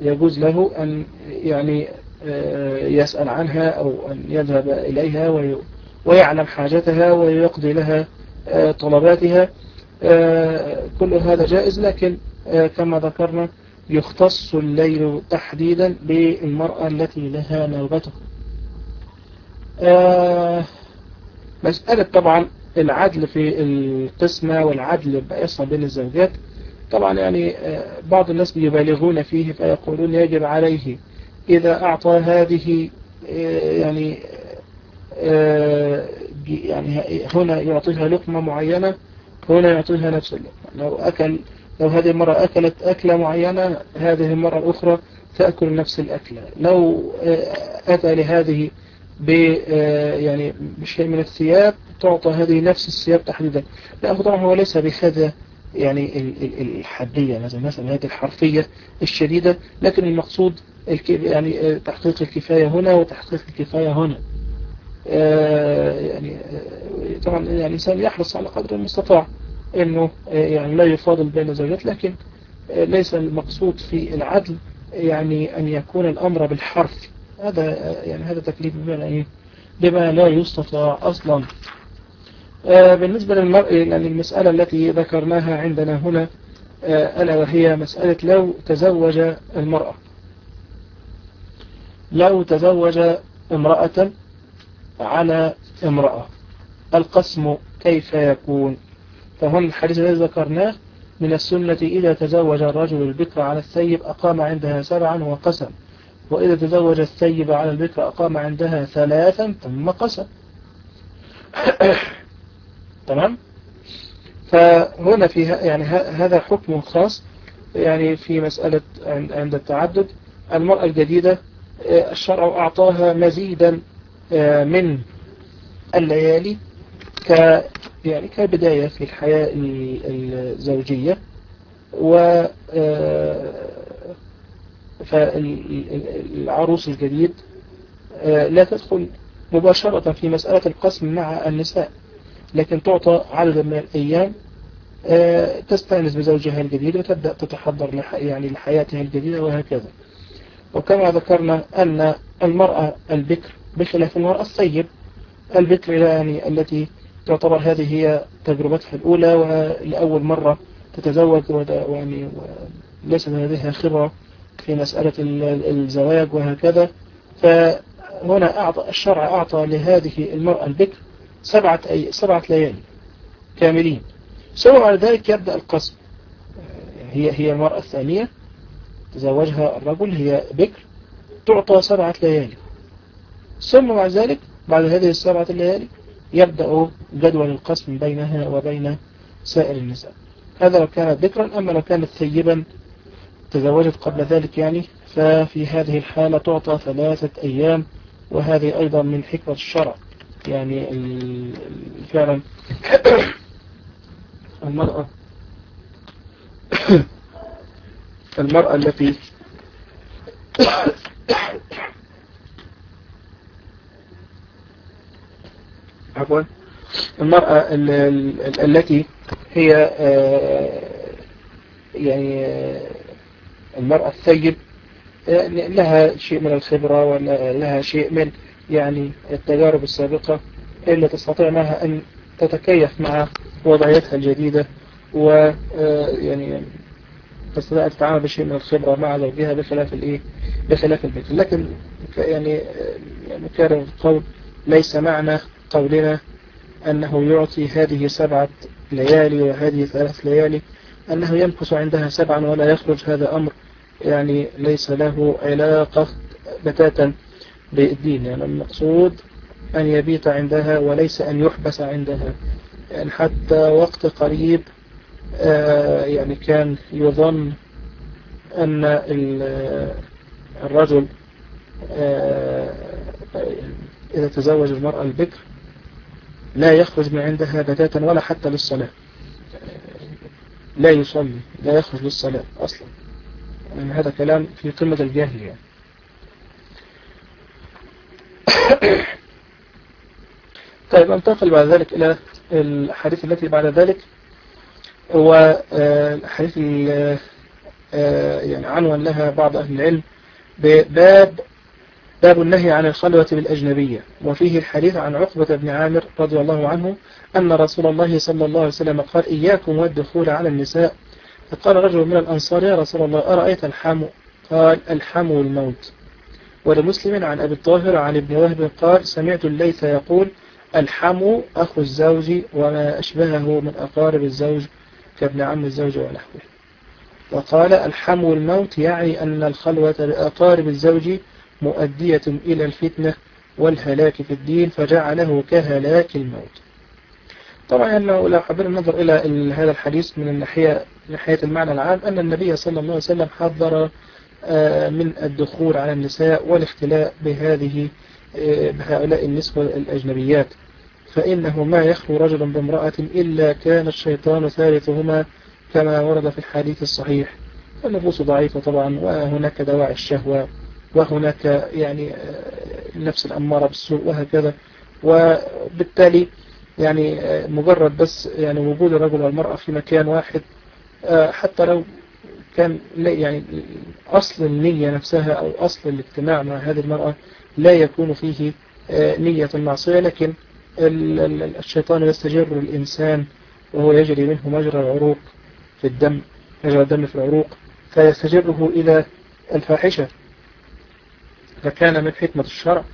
يجوز له أن يعني يسأل عنها أو أن يذهب إليها ويعلم حاجتها ويقضي لها طلباتها كل هذا جائز لكن كما ذكرنا يختص الليل تحديدا بالمرأة التي لها نوبته. مسألة طبعا العدل في القسمة والعدل بيصل بين الزوجات طبعا يعني بعض الناس يبالغون فيه فيقولون يجب عليه إذا أعطى هذه يعني يعني هنا يعطيها لقمة معينة هنا يعطيها نفس اللقمة. لو أكل لو هذه المرة أكلت أكلة معينة هذه المرة الأخرى تأكل نفس الأكلة. لو أتى لهذه ب يعني بشيء من الثياب تعطى هذه نفس الثياب تحديدا. لأنه طبعا هو ليس بهذا يعني الحدية مثلا هذه الحرفية الشديدة لكن المقصود يعني تحقيق الكفاية هنا وتحقيق الكفاية هنا. يعني طبعا يعني الإنسان يحرص على قدر المستطاع إنه يعني لا يفاضل بين الزوجات لكن ليس المقصود في العدل يعني أن يكون الأمر بالحرف. هذا يعني هذا تكليف بما إيه بما لا يستطاع أصلا. بالنسبة للمرء يعني المسألة التي ذكرناها عندنا هنا ألا وهي مسألة لو تزوج المرأة. لو تزوج امرأة على امرأة. القسم كيف يكون؟ فهم الحديث الذي ذكرناه من السنة إذا تزوج الرجل البكر على الثيب أقام عندها سبعا وقسم. وإذا تزوج الثيب على البكر أقام عندها ثلاثا ثم قسم. تمام؟ فهنا في يعني هذا حكم خاص يعني في مسألة عند التعدد. المرأة الجديدة الشرع أعطاها مزيدا من الليالي ك يعني كبداية في الحياة الزوجية و فالعروس الجديد لا تدخل مباشرة في مسألة القسم مع النساء لكن تعطى عدد من الأيام تستأنس بزوجها الجديد وتبدأ تتحضر يعني لحياتها الجديدة وهكذا. وكما ذكرنا أن المرأة البكر بخلاف المرأة الثيب البكر يعني التي تعتبر هذه هي تجربتها الأولى ولأول مرة تتزوج ويعني ليس لديها خبرة في مسألة الزواج وهكذا. فهنا أعطى الشرع أعطى لهذه المرأة البكر سبعة, أي سبعة ليالي كاملين. ثم بعد ذلك يبدأ القسم. هي هي المرأة الثانية تزوجها الرجل هي بكر تعطى سبعة ليالي ثم بعد ذلك بعد هذه السبعة الليالي يبدأ جدول القسم بينها وبين سائر النساء. هذا لو كانت ذكرا أما لو كانت ثيبا تزوجت قبل ذلك يعني ففي هذه الحالة تعطى ثلاثة أيام وهذه أيضا من حكمة الشرع. يعني فعلا المرأة المرأة التي عفوا. المرأة التي هي آه، يعني آه، المرأة الثيب يعني لها شيء من الخبرة ولها شيء من يعني التجارب السابقة اللي تستطيع معها أن تتكيف مع وضعيتها الجديدة ويعني آه، تستطيع أن تتعامل بشيء من الخبرة مع زوجها بخلاف الإيه؟ بخلاف البيت. لكن يعني مكرر القول ليس معنى قولنا أنه يعطي هذه سبعة ليالي وهذه ثلاث ليالي أنه يمكث عندها سبعا ولا يخرج هذا أمر يعني ليس له علاقة بتاتا بالدين يعني المقصود أن يبيت عندها وليس أن يحبس عندها. يعني حتى وقت قريب آه يعني كان يظن أن الرجل آه إذا تزوج المرأة البكر لا يخرج من عندها بتاتا ولا حتى للصلاة. لا يصلي لا يخرج للصلاة أصلا. يعني هذا كلام في قمة الجاهل يعني طيب أنتقل بعد ذلك إلى الحديث التي بعد ذلك هو آه، الحديث آه، يعني عنوان لها بعض أهل العلم بباب باب النهي عن الخلوة بالأجنبية وفيه الحديث عن عقبة بن عامر رضي الله عنه أن رسول الله صلى الله عليه وسلم قال إياكم والدخول على النساء. فقال رجل من الأنصار يا رسول الله أرأيت الحم قال الحم الموت. ولمسلم عن أبي الطاهر عن ابن وهب قال سمعت الليث يقول الحم أخو الزوج وما أشبهه من أقارب الزوج كابن عم الزوج ونحوه. وقال الحم الموت يعني أن الخلوة بأقارب الزوج مؤدية إلى الفتنة والهلاك في الدين فجعله كهلاك الموت. طبعا أنه لو حبينا النظر إلى هذا الحديث من الناحية ناحية المعنى العام أن النبي صلى الله عليه وسلم حذر آه، من الدخول على النساء والاختلاء بهذه آه، بهؤلاء النسوة الأجنبيات. فإنه ما يخلو رجل بامرأة إلا كان الشيطان ثالثهما كما ورد في الحديث الصحيح. النفوس ضعيفة طبعا وهناك دواعي الشهوة. وهناك يعني النفس آه، الأمارة بالسوء وهكذا. وبالتالي يعني آه، مجرد بس يعني وجود الرجل والمرأة في مكان واحد آه، حتى لو كان يعني أصل النية نفسها أو أصل الاجتماع مع هذه المرأة لا يكون فيه نية المعصية لكن الشيطان يستجر الإنسان وهو يجري منه مجرى العروق في الدم مجرى الدم في العروق فيستجره إلى الفاحشة. فكان من حكمة الشرع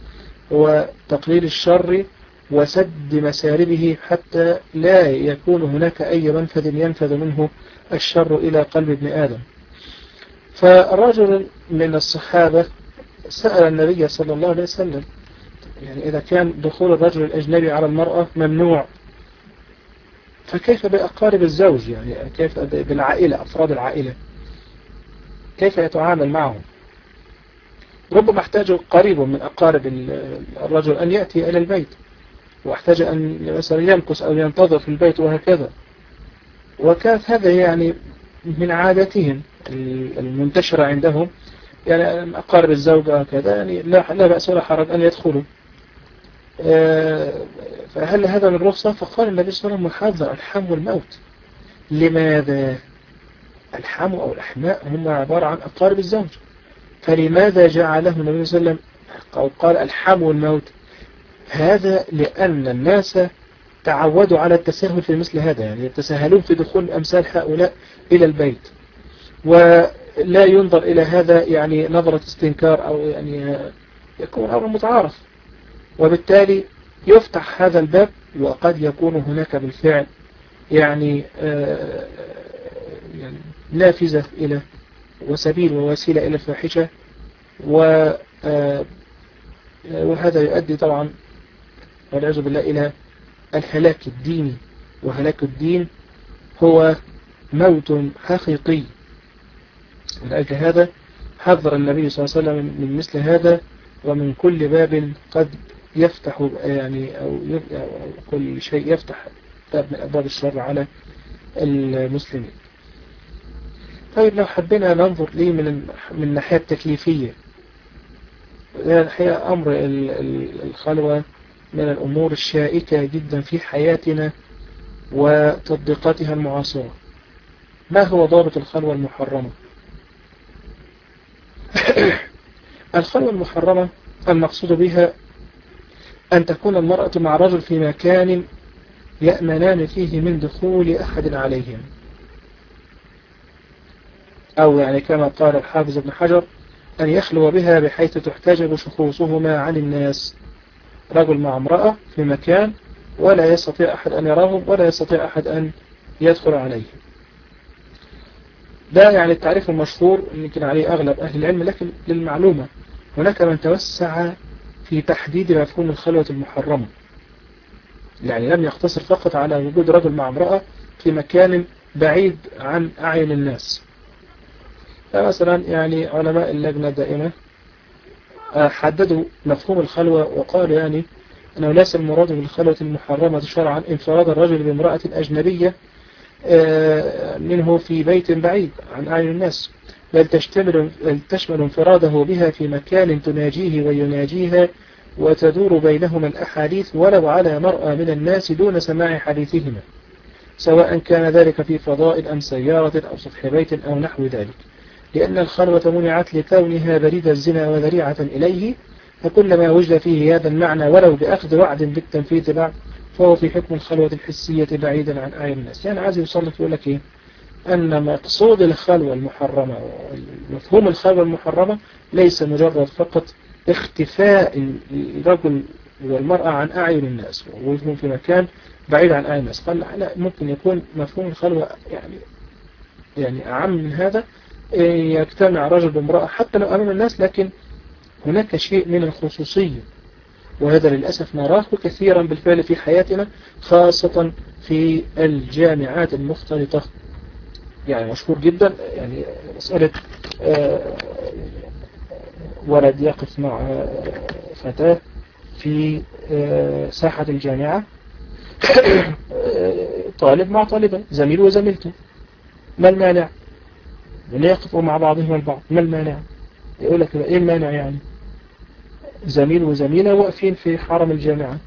هو تقليل الشر وسد مساربه حتى لا يكون هناك أي منفذ ينفذ منه الشر إلى قلب ابن آدم. فالرجل من الصحابة سأل النبي صلى الله عليه وسلم يعني إذا كان دخول الرجل الأجنبي على المرأة ممنوع فكيف بأقارب الزوج يعني كيف بالعائلة أفراد العائلة كيف يتعامل معهم؟ ربما احتاج قريب من أقارب الرجل أن يأتي إلى البيت وأحتاج أن مثلا يمكس أو ينتظر في البيت وهكذا. وكانت هذا يعني من عادتهم المنتشرة عندهم. يعني أقارب الزوجة وكذا يعني لا, لا بأس ولا حرج أن يدخلوا. آه، فهل هذا من رخصة؟ فقال النبي صلى الله عليه وسلم الحم والموت لماذا؟ الحم أو الأحماء هم عبارة عن أقارب الزوج. فلماذا جعله النبي صلى الله عليه وسلم؟ أو قال الحم والموت. هذا لأن الناس تعودوا على التساهل في مثل هذا يعني يتساهلون في دخول أمثال هؤلاء إلى البيت. ولا ينظر إلى هذا يعني نظرة استنكار أو يعني يكون أمر متعارف. وبالتالي يفتح هذا الباب وقد يكون هناك بالفعل يعني, آه يعني نافذة إلى وسبيل ووسيلة إلى الفاحشة. و آه وهذا يؤدي طبعا والعياذ بالله إلى الهلاك الديني. وهلاك الدين هو موت حقيقي. من أجل هذا حذر النبي صلى الله عليه وسلم من مثل هذا ومن كل باب قد يفتح يعني أو كل شيء يفتح باب من أبواب الشر على المسلمين. طيب لو حبينا ننظر ليه من من الناحية التكليفية. الحقيقة أمر الخلوة من الأمور الشائكة جدا في حياتنا وتطبيقاتها المعاصرة. ما هو ضابط الخلوة المحرمة؟ الخلوة المحرمة المقصود بها أن تكون المرأة مع رجل في مكان يأمنان فيه من دخول أحد عليهم. أو يعني كما قال الحافظ ابن حجر أن يخلو بها بحيث تحتجب شخوصهما عن الناس. رجل مع امرأة في مكان ولا يستطيع أحد أن يراهم ولا يستطيع أحد أن يدخل عليهم ده يعني التعريف المشهور يمكن عليه أغلب أهل العلم لكن للمعلومة هناك من توسع في تحديد مفهوم الخلوة المحرمة. يعني لم يقتصر فقط على وجود رجل مع امرأة في مكان بعيد عن أعين الناس. فمثلا يعني علماء اللجنة دائما آه، حددوا مفهوم الخلوة وقالوا يعني أنه ليس المراد بالخلوة المحرمة شرعا انفراد الرجل بامرأة أجنبية آه، منه في بيت بعيد عن أعين الناس بل تشتمل, تشمل انفراده بها في مكان تناجيه ويناجيها وتدور بينهما الأحاديث ولو على مرأى من الناس دون سماع حديثهما سواء كان ذلك في فضاء أم سيارة أو سطح بيت أو نحو ذلك. لأن الخلوة منعت لكونها بريد الزنا وذريعة إليه فكلما وجد فيه هذا المعنى ولو بأخذ وعد بالتنفيذ بعد فهو في حكم الخلوة الحسية بعيدا عن أعين الناس. يعني عايز يصلح يقول لك إيه؟ أن مقصود الخلوة المحرمة مفهوم الخلوة المحرمة ليس مجرد فقط اختفاء الرجل والمرأة عن أعين الناس ووجودهم في مكان بعيد عن أعين الناس. قال لا ممكن يكون مفهوم الخلوة يعني يعني أعم من هذا يجتمع رجل بامرأة حتى لو أمام الناس لكن هناك شيء من الخصوصية. وهذا للأسف نراه كثيرا بالفعل في حياتنا خاصة في الجامعات المختلطة. يعني مشهور جدا يعني مسألة آه، ولد يقف مع فتاة في آه، ساحة الجامعة. طالب مع طالبة زميل وزميلته. ما المانع؟ يقفوا مع بعضهم البعض. ما المانع؟ يقول لك إيه المانع يعني؟ زميل وزميلة واقفين في حرم الجامعة.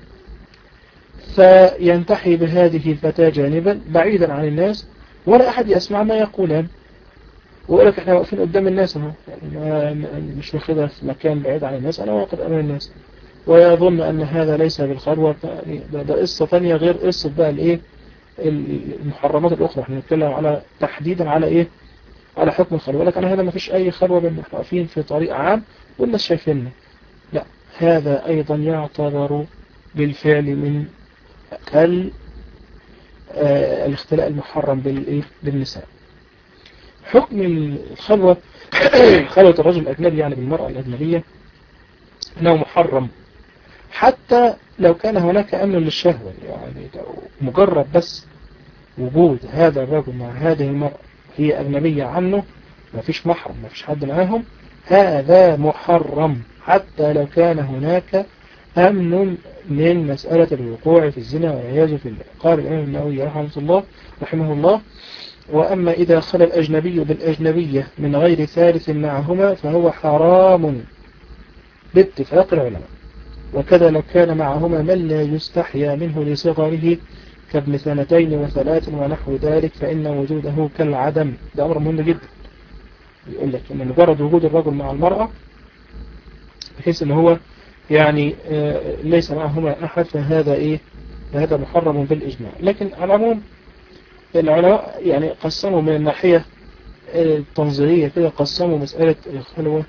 فينتحي بهذه الفتاة جانبا بعيدا عن الناس ولا أحد يسمع ما يقولان. ويقول لك إحنا واقفين قدام الناس أهو. يعني مش واخدها في مكان بعيد عن الناس أنا واقف أمام الناس. ويظن أن هذا ليس بالخلوة ده, ده قصة ثانية غير قصة بقى الإيه؟ المحرمات الأخرى. إحنا نتكلم على تحديدا على إيه؟ على حكم الخلوة. لكن هذا ما فيش أي خلوة بين واقفين في طريق عام والناس شايفيننا لا هذا أيضا يعتبر بالفعل من آه، الاختلاء المحرم بالنساء. حكم الخلوة خلوة الرجل الأجنبي يعني بالمرأة الأجنبية أنه محرم. حتى لو كان هناك أمن للشهوة يعني مجرد بس وجود هذا الرجل مع هذه المرأة هي أجنبية عنه ما فيش محرم ما فيش حد معاهم. هذا محرم حتى لو كان هناك أمن من مسألة الوقوع في الزنا والعياذ بالله قال الإمام النووي رحمه الله رحمه الله وأما إذا خلى الأجنبي بالأجنبية من غير ثالث معهما فهو حرام. باتفاق العلماء. وكذا لو كان معهما من لا يستحيا منه لصغره كابن سنتين وثلاث ونحو ذلك فإن وجوده كالعدم. ده أمر مهم جدا. يقول لك إن مجرد وجود الرجل مع المرأة بحيث إن هو يعني ليس معهما أحد فهذا إيه؟ فهذا محرم بالإجماع. لكن على العموم العلماء يعني قسموا من الناحية التنظيرية كده قسموا مسألة الخلوة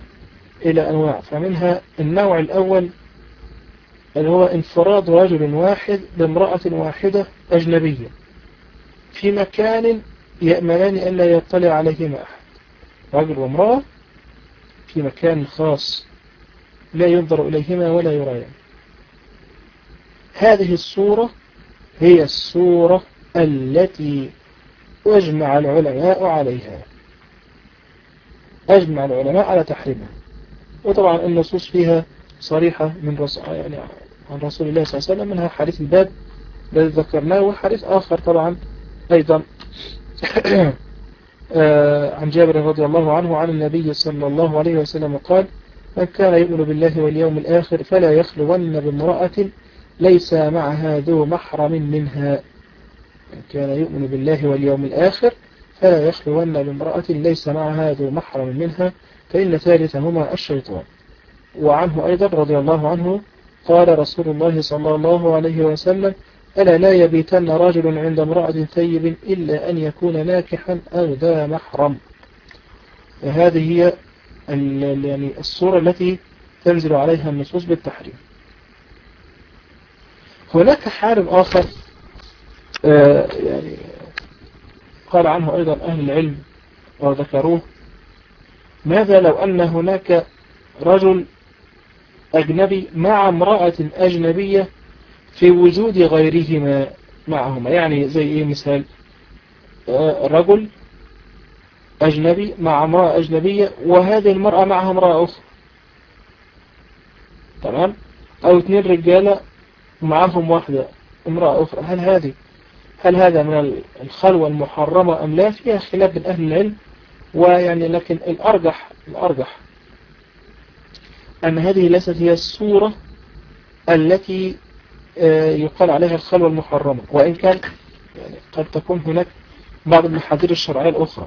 إلى أنواع. فمنها النوع الأول اللي هو انفراد رجل واحد بامرأة واحدة أجنبية في مكان يأمنان ألا يطلع عليهما أحد. رجل وامرأة في مكان خاص لا ينظر إليهما ولا يرايان. هذه الصورة هي الصورة التي أجمع العلماء عليها. أجمع العلماء على تحريمها. وطبعا النصوص فيها صريحة من رسول يعني. عن رسول الله صلى الله عليه وسلم منها حديث الباب الذي ذكرناه وحديث آخر طبعا أيضا. عن جابر رضي الله عنه عن النبي صلى الله عليه وسلم قال من كان يؤمن بالله واليوم الآخر فلا يخلون بامرأة ليس معها ذو محرم منها. من كان يؤمن بالله واليوم الآخر فلا يخلون بامرأة ليس معها ذو محرم منها فإن ثالثهما الشيطان. وعنه أيضا رضي الله عنه قال رسول الله صلى الله عليه وسلم ألا لا يبيتن رجل عند امرأة ثيب إلا أن يكون ناكحا أو ذا محرم. هذه هي يعني الصورة التي تنزل عليها النصوص بالتحريم. هناك حارم آخر آه يعني قال عنه أيضا أهل العلم وذكروه ماذا لو أن هناك رجل أجنبي مع امرأة أجنبية في وجود غيرهما معهما. يعني زي إيه مثال؟ آه رجل أجنبي مع امرأة أجنبية وهذه المرأة معها امرأة أخرى. تمام؟ أو اثنين رجالة معهم واحدة امرأة أخرى. هل هذه هل هذا من الخلوة المحرمة أم لا؟ فيها خلاف بين أهل العلم ويعني لكن الأرجح الأرجح أن هذه ليست هي الصورة التي يقال عليها الخلوة المحرمة؟ وإن كان يعني قد تكون هناك بعض المحاذير الشرعية الأخرى.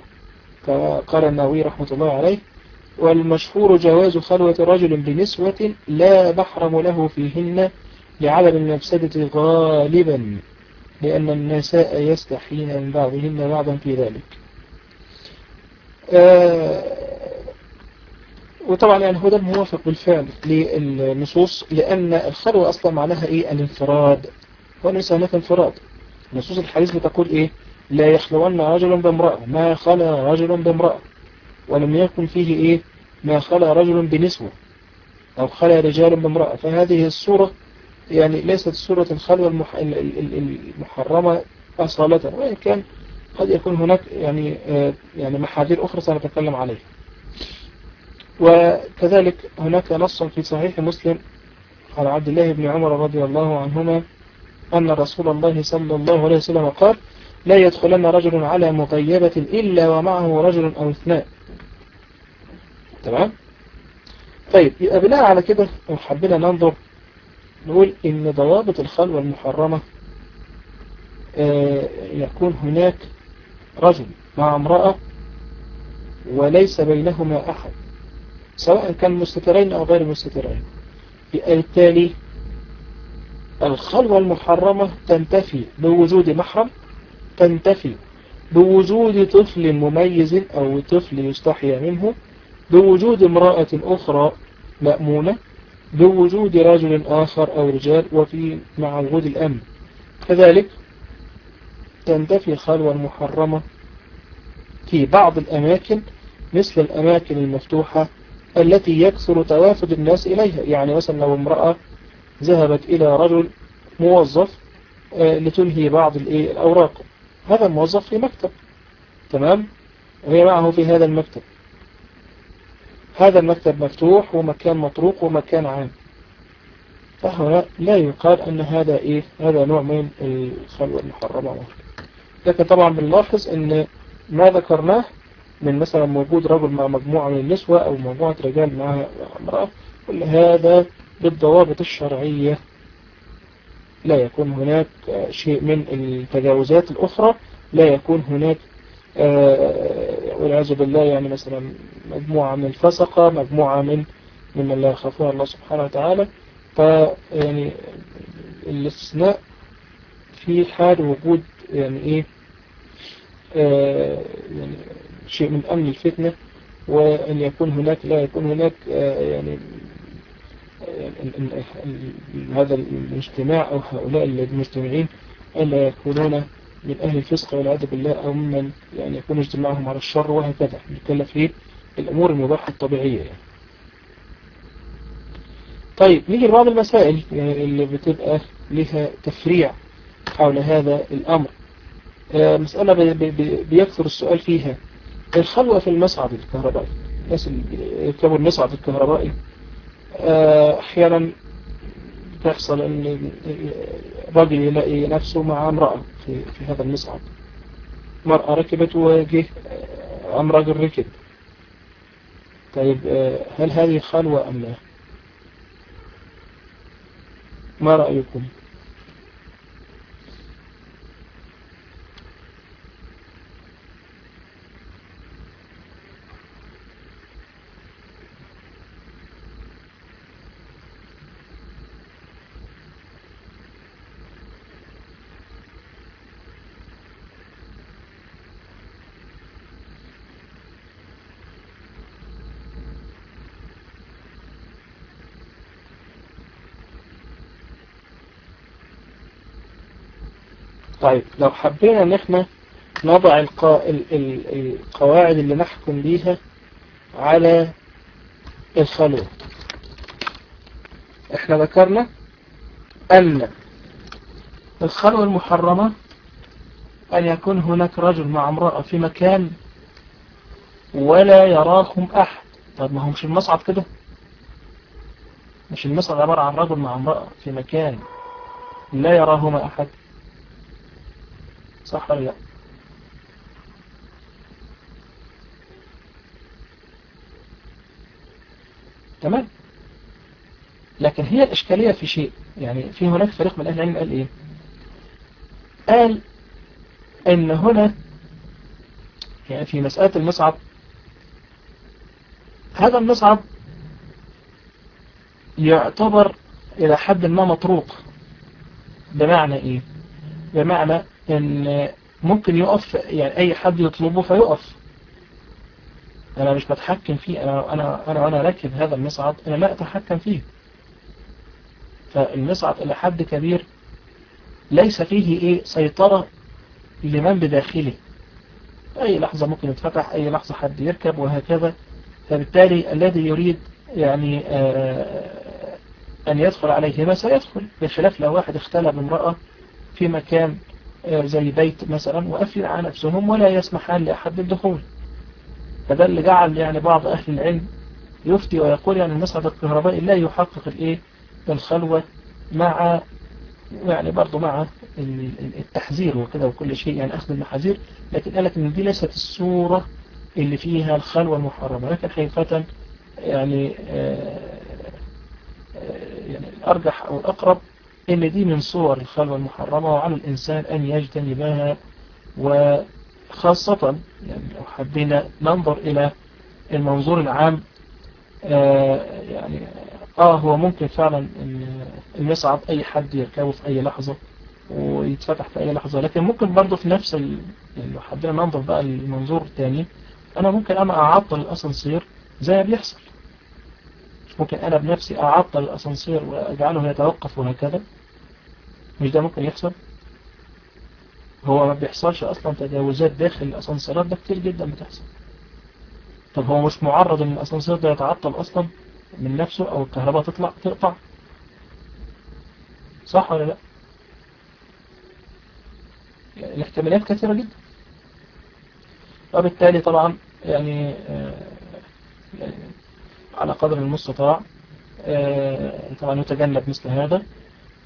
قال النووي رحمة الله عليه والمشهور جواز خلوة رجل بنسوة لا محرم له فيهن لعدم المفسدة غالبا لأن النساء يستحين من بعضهن بعضا في ذلك. آه وطبعا يعني هو ده الموافق بالفعل للنصوص لأن الخلوة أصلا معناها إيه؟ الانفراد. وليس هناك انفراد. نصوص الحديث بتقول إيه؟ لا يخلون رجل بامرأة. ما خلى رجل بامرأة. ولم يكن فيه إيه؟ ما خلى رجل بنسوة. أو خلى رجال بامرأة. فهذه الصورة يعني ليست صورة الخلوة المح... المحرمة أصالة. وإن كان قد يكون هناك يعني يعني محاذير أخرى سنتكلم عليها. وكذلك هناك نص في صحيح مسلم عن عبد الله بن عمر رضي الله عنهما أن رسول الله صلى الله عليه وسلم قال لا يدخلن رجل على مطيبة إلا ومعه رجل أو اثنان تمام؟ طيب يبقى بناء على كده لو حبينا ننظر نقول إن ضوابط الخلوة المحرمة آه يكون هناك رجل مع امرأة وليس بينهما أحد. سواء كان مستترين أو غير مستترين. بالتالي الخلوة المحرمة تنتفي بوجود محرم تنتفي بوجود طفل مميز أو طفل يستحيا منه بوجود امرأة أخرى مأمونة بوجود رجل آخر أو رجال وفي مع وجود الأمن. كذلك تنتفي الخلوة المحرمة في بعض الأماكن مثل الأماكن المفتوحة التي يكثر توافد الناس إليها. يعني مثلا لو امرأة ذهبت إلى رجل موظف لتنهي بعض الأوراق. هذا الموظف في مكتب. تمام؟ وهي معه في هذا المكتب. هذا المكتب مفتوح ومكان مطروق ومكان عام. فهنا لا يقال أن هذا إيه؟ هذا نوع من الخلوة المحرمة. لكن طبعا بنلاحظ أن ما ذكرناه من مثلا موجود رجل مع مجموعة من النسوة أو مجموعة رجال مع امرأة كل هذا بالضوابط الشرعية. لا يكون هناك شيء من التجاوزات الأخرى لا يكون هناك آه، والعياذ بالله يعني مثلا مجموعة من الفسقة مجموعة من ممن لا يخافون الله سبحانه وتعالى. فيعني الاستثناء في حال وجود يعني إيه آه يعني شيء من أمن الفتنة وأن يكون هناك لا يكون هناك آه يعني هذا الاجتماع أو هؤلاء المجتمعين ألا يكونون من أهل الفسق والعياذ بالله أو ممن يعني يكون اجتماعهم على الشر وهكذا. نتكلم في الأمور المباحة الطبيعية يعني. طيب نيجي لبعض المسائل يعني اللي بتبقى لها تفريع حول هذا الأمر. آه، مسألة بيكثر السؤال فيها. الخلوة في المصعد الكهربائي. الناس اللي يركبوا المصعد الكهربائي آه، أحيانا تحصل أن الرجل يلاقي نفسه مع امرأة في, في هذا المصعد مرأة ركبت وجه أم رجل ركب. طيب آه، هل هذه خلوة أم لا؟ ما رأيكم؟ طيب لو حبينا إن إحنا نضع. القواعد اللي نحكم بيها على الخلوة. إحنا ذكرنا أن الخلوة المحرمة أن يكون هناك رجل مع امرأة في مكان ولا يراهم أحد. طب ما هو مش المصعد كده؟ مش المصعد عبارة عن رجل مع امرأة في مكان لا يراهما أحد. صح ولا لا؟ تمام. لكن هي الإشكالية في شيء. يعني في هناك فريق من أهل العلم قال إيه؟ قال إن هنا يعني في مسألة المصعد هذا المصعد يعتبر إلى حد ما مطروق. بمعنى إيه؟ بمعنى إن ممكن يقف يعني أي حد يطلبه فيقف. أنا مش بتحكم فيه أنا أنا أنا وأنا راكب هذا المصعد أنا لا أتحكم فيه. فالمصعد إلى حد كبير ليس فيه إيه؟ سيطرة لمن بداخله. أي لحظة ممكن يتفتح أي لحظة حد يركب وهكذا. فبالتالي الذي يريد يعني آه، أن يدخل عليهما سيدخل. بخلاف لو واحد اختلى بامرأة في مكان زي بيت مثلا وقفل على نفسهم ولا يسمحان لأحد بالدخول. فده اللي جعل يعني بعض أهل العلم يفتي ويقول يعني المصعد الكهربائي لا يحقق الإيه؟ الخلوة مع يعني برضه مع التحذير وكده وكل شيء يعني أخذ المحاذير. لكن قالت إن دي ليست الصورة اللي فيها الخلوة المحرمة. لكن حقيقة يعني آه، آه، يعني الأرجح أو الأقرب إن دي من صور الخلوة المحرمة وعلى الإنسان أن يجتنبها وخاصة يعني لو حبينا ننظر إلى المنظور العام آه يعني آه هو ممكن فعلا المصعد أي حد يركبه في أي لحظة ويتفتح في أي لحظة لكن ممكن برضه في نفس ال... يعني لو حبينا ننظر بقى المنظور الثاني أنا ممكن أنا أعطل الأسانسير زي ما بيحصل. ممكن أنا بنفسي أعطل الأسانسير وأجعله يتوقف وهكذا. مش ده ممكن يحصل؟ هو ما بيحصلش أصلا تجاوزات داخل الأسانسيرات ده كتير جدا بتحصل. طب هو مش معرض إن الأسانسير ده يتعطل أصلا من نفسه أو الكهرباء تطلع تقطع؟ صح ولا لا؟ الاحتمالات كثيرة جدا. وبالتالي طبعا يعني على قدر المستطاع طبعا يتجنب مثل هذا.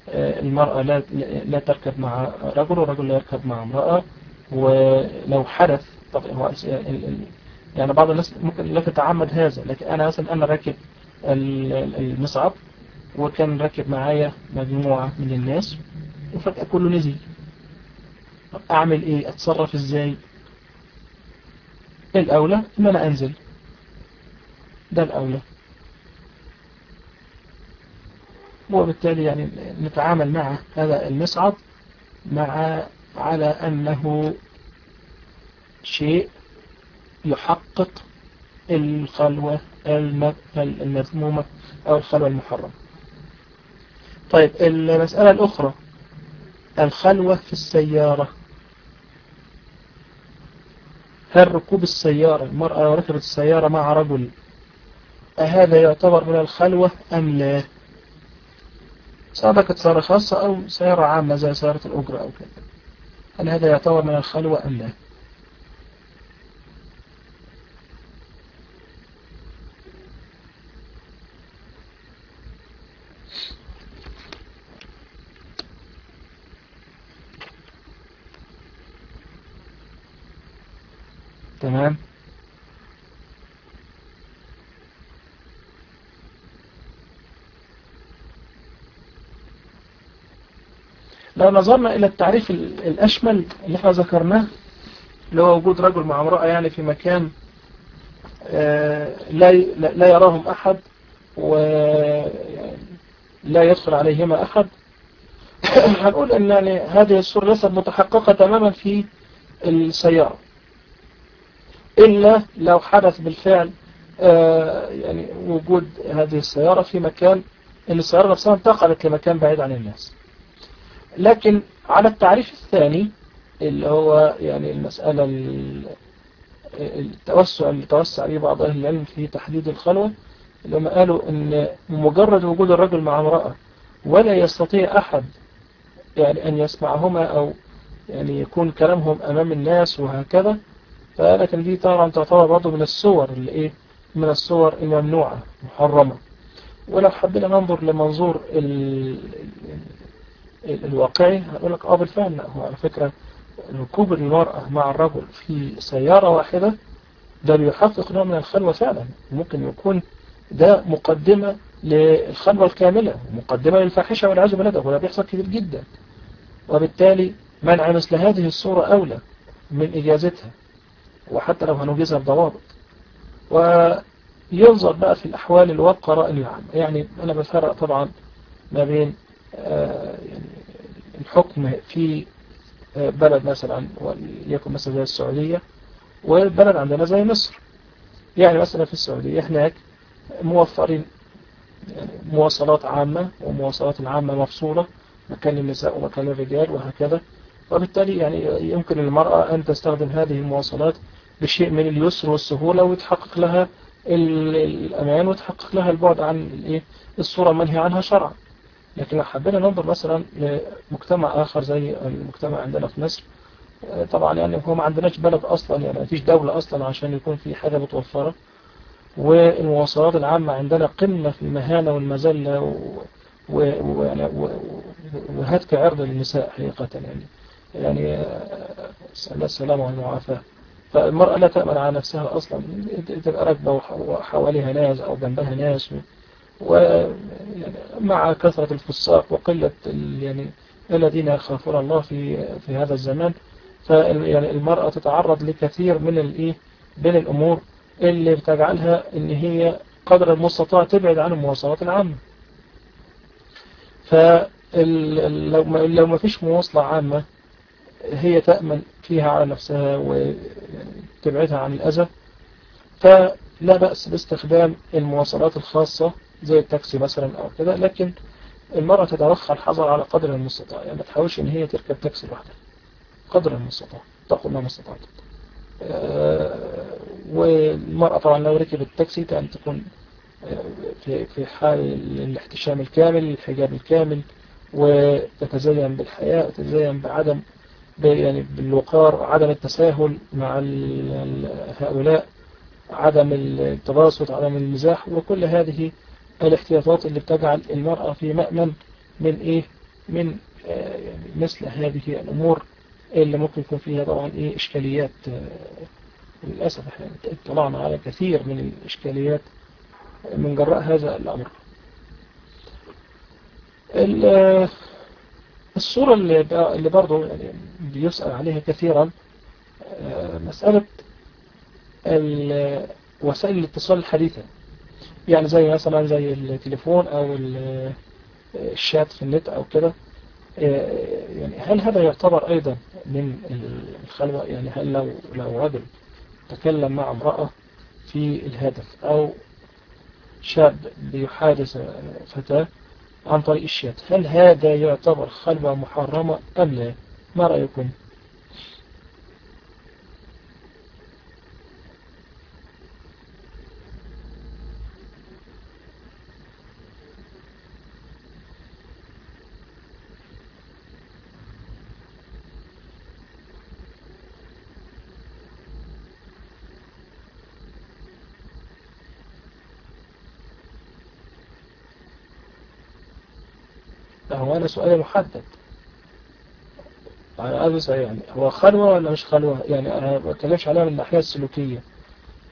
المرأة لا لا تركب مع رجل والرجل لا يركب مع امرأة. ولو حدث طب يعني بعض الناس ممكن لا تتعمد هذا لكن أنا مثلا أنا راكب المصعد وكان راكب معايا مجموعة من الناس وفجأة كله نزل. أعمل إيه؟ أتصرف إزاي؟ الأولى؟ إن أنا أنزل. ده الأولى. وبالتالي يعني نتعامل مع هذا المصعد مع على أنه شيء يحقق الخلوة المذمومة أو الخلوة المحرمة. طيب المسألة الأخرى الخلوة في السيارة. هل ركوب السيارة المرأة ركبت السيارة مع رجل أهذا يعتبر من الخلوة أم لا؟ سواء كانت سيارة خاصة أو سيارة عامة زي سيارة الأجرة أو كذا. هل هذا يعتبر من الخلوة أم لا؟ تمام؟ لو نظرنا إلى التعريف الأشمل اللي إحنا ذكرناه اللي هو وجود رجل مع امرأة يعني في مكان لا لا يراهم أحد ولا يدخل عليهما أحد. هنقول أن يعني هذه الصورة ليست متحققة تماما في السيارة. إلا لو حدث بالفعل يعني وجود هذه السيارة في مكان إن السيارة نفسها انتقلت لمكان بعيد عن الناس. لكن على التعريف الثاني اللي هو يعني المسألة التوسع اللي توسع به بعض أهل العلم في تحديد الخلوة هم قالوا إن مجرد وجود الرجل مع امرأة ولا يستطيع أحد يعني أن يسمعهما أو يعني يكون كلامهم أمام الناس وهكذا فلكن دي طبعا تعتبر برضه من الصور اللي إيه من الصور الممنوعة محرمة ولو حبينا ننظر لمنظور. الواقعي هقول لك آه بالفعل هو على فكرة ركوب المرأة مع الرجل في سيارة واحدة ده بيحقق نوع من الخلوة فعلا. ممكن يكون ده مقدمة للخلوة الكاملة مقدمة للفاحشة والعياذ بالله وده بيحصل كتير جدا. وبالتالي منع مثل هذه الصورة أولى من إجازتها وحتى لو هنجيزها بضوابط. وينظر بقى في الأحوال الواقعة العامة يعني أنا بفرق طبعا ما بين الحكم في بلد مثلا وليكن مثلا زي السعودية والبلد عندنا زي مصر. يعني مثلا في السعودية هناك موفرين يعني مواصلات عامة ومواصلات العامة مفصولة مكان للنساء ومكان للرجال وهكذا. وبالتالي يعني يمكن للمرأة أن تستخدم هذه المواصلات بشيء من اليسر والسهولة ويتحقق لها الأمان ويتحقق لها البعد عن الصورة المنهي عنها شرعا. لكن لو حبينا ننظر مثلا لمجتمع آخر زي المجتمع عندنا في مصر طبعا يعني هو ما عندناش بلد أصلا يعني ما فيش دولة أصلا عشان يكون في حاجة متوفرة. والمواصلات العامة عندنا قمة في المهانة والمذلة وهتك عرض للنساء حقيقة يعني يعني السلام والمعافاة فالمرأة لا تأمن على نفسها أصلا تبقى راكبة وحواليها ناس أو جنبها ناس. ومع كثرة الفساق وقلة يعني الذين يخافون الله في في هذا الزمان فيعني المرأة تتعرض لكثير من الايه من الأمور اللي بتجعلها إن هي قدر المستطاع تبعد عن المواصلات العامة فلو لو ما فيش مواصلة عامة هي تأمن فيها على نفسها وتبعدها عن الأذى. فلا بأس باستخدام المواصلات الخاصة زي التاكسي مثلا أو كده لكن المرأة تترخى الحذر على قدر المستطاع. يعني ما تحاولش إن هي تركب تاكسي لوحدها. قدر المستطاع. تأخذ ما استطاعت والمرأة طبعا لو ركبت التاكسي أن تكون في في حال الاحتشام الكامل الحجاب الكامل وتتزين بالحياء وتتزين بعدم يعني بالوقار عدم التساهل مع هؤلاء عدم التباسط عدم المزاح وكل هذه الاحتياطات اللي بتجعل المرأة في مأمن من إيه؟ من آه يعني مثل هذه الأمور اللي ممكن يكون فيها طبعا إيه؟ إشكاليات آه للأسف إحنا اطلعنا على كثير من الإشكاليات من جراء هذا الأمر. الصورة اللي برضو يعني بيسأل عليها كثيرا مسألة وسائل الاتصال الحديثة. يعني زي مثلا زي التليفون أو الشات في النت أو كده. يعني هل هذا يعتبر أيضا من الخلوة؟ يعني هل لو لو رجل تكلم مع امرأة في الهدف أو شاب بيحادث فتاة عن طريق الشات هل هذا يعتبر خلوة محرمة أم لا؟ ما رأيكم؟ سؤالي محدد. على أبس يعني هو خلوة ولا مش خلوة؟ يعني أنا بتكلمش عليها من الناحية السلوكية.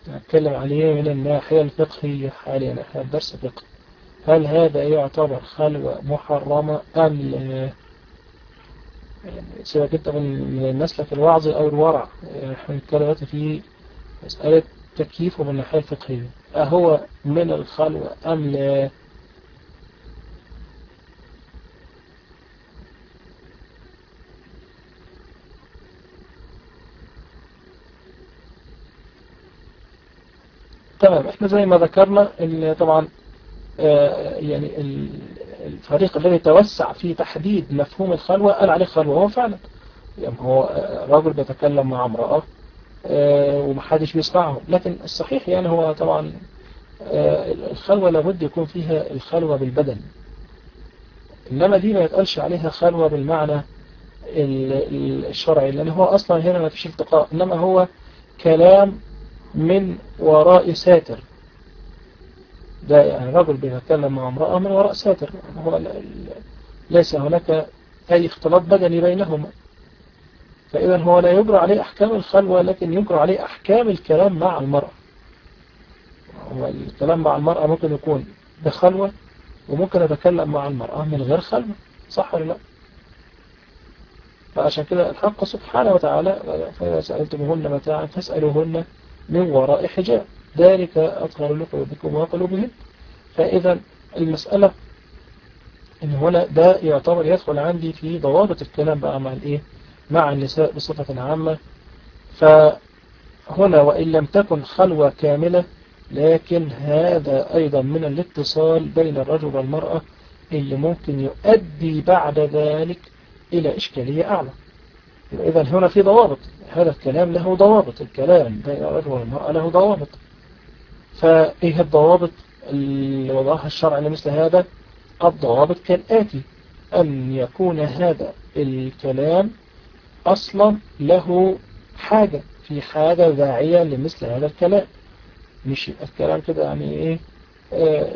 أتكلم عليه من الناحية الفقهية حاليا إحنا درس فقه. هل هذا يعتبر خلوة محرمة أم يعني سيبك أنت من المسلك الوعظ أو الورع. إحنا نتكلم في مسألة تكييفه من الناحية الفقهية. أهو من الخلوة أم لا؟ تمام. إحنا زي ما ذكرنا طبعا آه يعني الفريق الذي توسع في تحديد مفهوم الخلوة قال عليه خلوة هو فعلا. يعني هو راجل بيتكلم مع امرأة آه ومحدش بيسمعه. لكن الصحيح يعني هو طبعا آه الخلوة لابد يكون فيها الخلوة بالبدن. إنما دي ما يتقالش عليها خلوة بالمعنى الشرعي لأن هو أصلا هنا ما فيش التقاء إنما هو كلام من وراء ساتر. ده يعني رجل بيتكلم مع امرأة من وراء ساتر. هو ليس هناك أي اختلاط بدني بينهما. فإذا هو لا يجرى عليه أحكام الخلوة لكن يجرى عليه أحكام الكلام مع المرأة. هو الكلام مع المرأة ممكن يكون بخلوة وممكن أتكلم مع المرأة من غير خلوة. صح ولا لا؟ فعشان كده الحق سبحانه وتعالى فإذا سألتمهن متاعا فاسألوهن من وراء حجاب. ذلك أطهر لقلوبكم وقلوبهم فإذا المسألة إن هنا ده يعتبر يدخل عندي في ضوابط الكلام بقى مع الإيه؟ مع النساء بصفة عامة. فهنا وإن لم تكن خلوة كاملة لكن هذا أيضا من الاتصال بين الرجل والمرأة اللي ممكن يؤدي بعد ذلك إلى إشكالية أعلى. إذا هنا في ضوابط. هذا الكلام له ضوابط الكلام بين الرجل والمرأة له ضوابط. فإيه الضوابط اللي وضعها الشرع لمثل هذا؟ الضوابط كالآتي. أن يكون هذا الكلام أصلا له حاجة في حاجة داعية لمثل هذا الكلام. مش الكلام كده يعني إيه؟ آه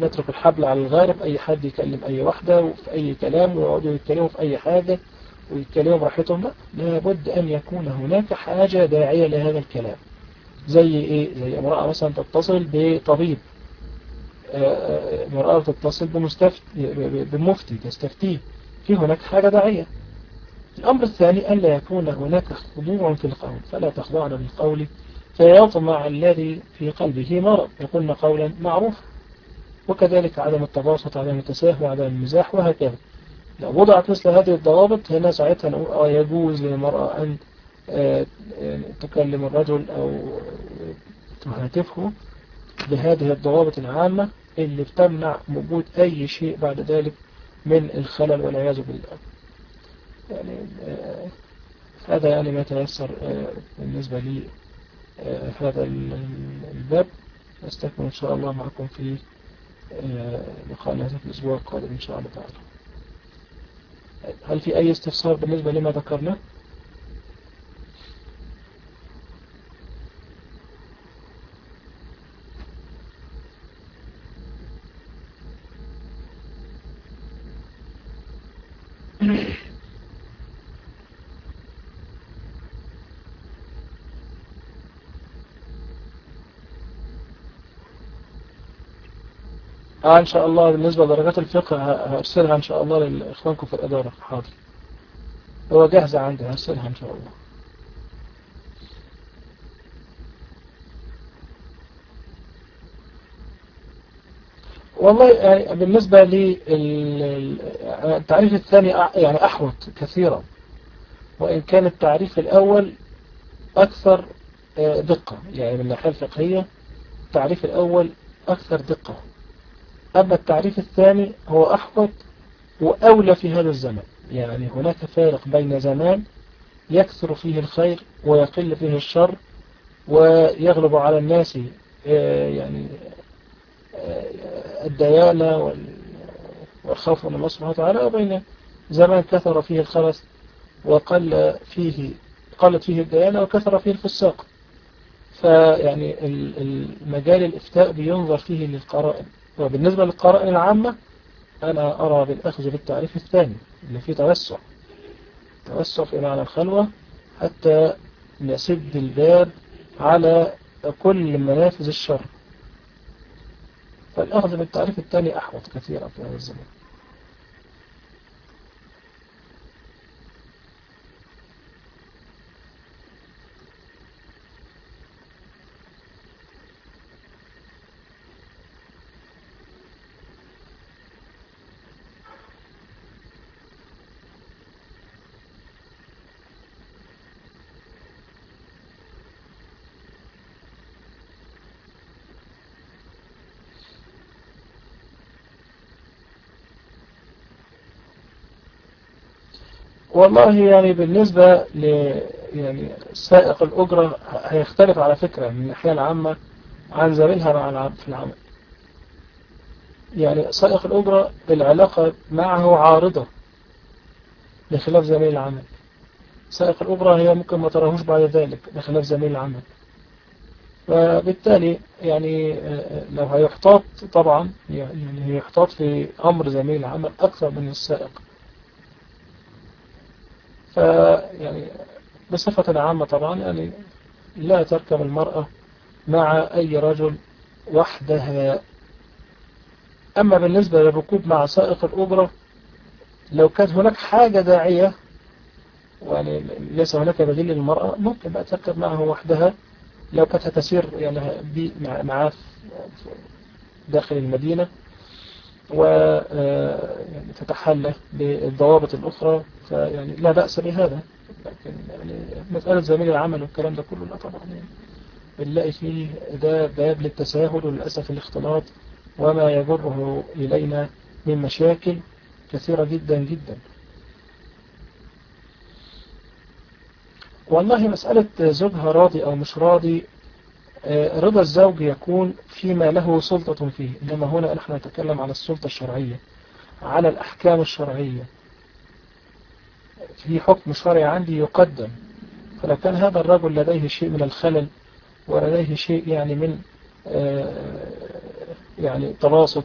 نترك الحبل على الغارب أي حد يكلم أي واحدة وفي أي كلام ويقعدوا يتكلموا في أي حاجة. ويتكلموا براحتهم لا لابد أن يكون هناك حاجة داعية لهذا الكلام. زي إيه؟ زي امرأة مثلا تتصل بطبيب. امرأة تتصل بمستفتي بمفتي تستفتيه. في هناك حاجة داعية. الأمر الثاني أن لا يكون هناك خضوع في القول. فلا تخضعن بالقول. فيطمع الذي في قلبه مرض. يقولن قولا معروفا. وكذلك عدم التباسط عدم التساهل عدم المزاح وهكذا. لو وضعت مثل هذه الضوابط هنا ساعتها نقول يجوز للمرأة أن تكلم الرجل أو تهاتفه بهذه الضوابط العامة اللي بتمنع وجود أي شيء بعد ذلك من الخلل والعياذ بالله. يعني هذا يعني ما تيسر بالنسبة لي هذا الباب. نستكمل إن شاء الله معكم في لقاءنا هذا الأسبوع القادم إن شاء الله تعالى. هل في أي استفسار بالنسبة لما ذكرنا؟ آه إن شاء الله بالنسبة لدرجات الفقه هرسلها إن شاء الله لإخوانكم في الإدارة. حاضر. هو جاهزة عندي هرسلها إن شاء الله. والله يعني بالنسبة للتعريف الثاني يعني أحوط كثيرا. وإن كان التعريف الأول أكثر دقة. يعني من الناحية الفقهية التعريف الأول أكثر دقة. أما التعريف الثاني هو أحوط وأولى في هذا الزمن يعني هناك فارق بين زمان يكثر فيه الخير ويقل فيه الشر ويغلب على الناس يعني الديانة والخوف من الله سبحانه وتعالى وبين زمان كثر فيه الخلص وقل فيه قلت فيه الديانة وكثر فيه الفساق. فيعني المجال الإفتاء بينظر فيه للقرائن. وبالنسبة للقرائن العامة أنا أرى بالأخذ بالتعريف الثاني اللي فيه توسع. توسع في معنى الخلوة حتى نسد الباب على كل منافذ الشر. فالأخذ بالتعريف الثاني أحوط كثيرا في هذا الزمان والله يعني بالنسبة ل يعني سائق الأجرة هيختلف على فكرة من الناحية العامة عن زميلها مع العام في العمل. يعني سائق الأجرة العلاقة معه عارضة بخلاف زميل العمل. سائق الأجرة هي ممكن ما تراهوش بعد ذلك بخلاف زميل العمل. فبالتالي يعني لو هيحتاط طبعا يعني هيحتاط في أمر زميل العمل أكثر من السائق. فيعني بصفة عامة طبعا يعني لا تركب المرأة مع أي رجل وحدها. أما بالنسبة للركوب مع سائق الأجرة لو كانت هناك حاجة داعية يعني ليس هناك بديل للمرأة ممكن بقى تركب معه وحدها. لو كانت هتسير يعني معاه داخل المدينة وتتحلى بالضوابط الأخرى. فيعني لا بأس بهذا لكن يعني مسألة زميل العمل والكلام ده كله لا طبعا. يعني بنلاقي فيه ده باب للتساهل وللأسف الاختلاط وما يجره إلينا من مشاكل كثيرة جدا جدا. والله مسألة زوجها راضي أو مش راضي رضا الزوج يكون فيما له سلطة فيه إنما هنا نحن نتكلم عن السلطة الشرعية على الأحكام الشرعية. في حكم شرعي عندي يقدم فلو كان هذا الرجل لديه شيء من الخلل ولديه شيء يعني من يعني تباسط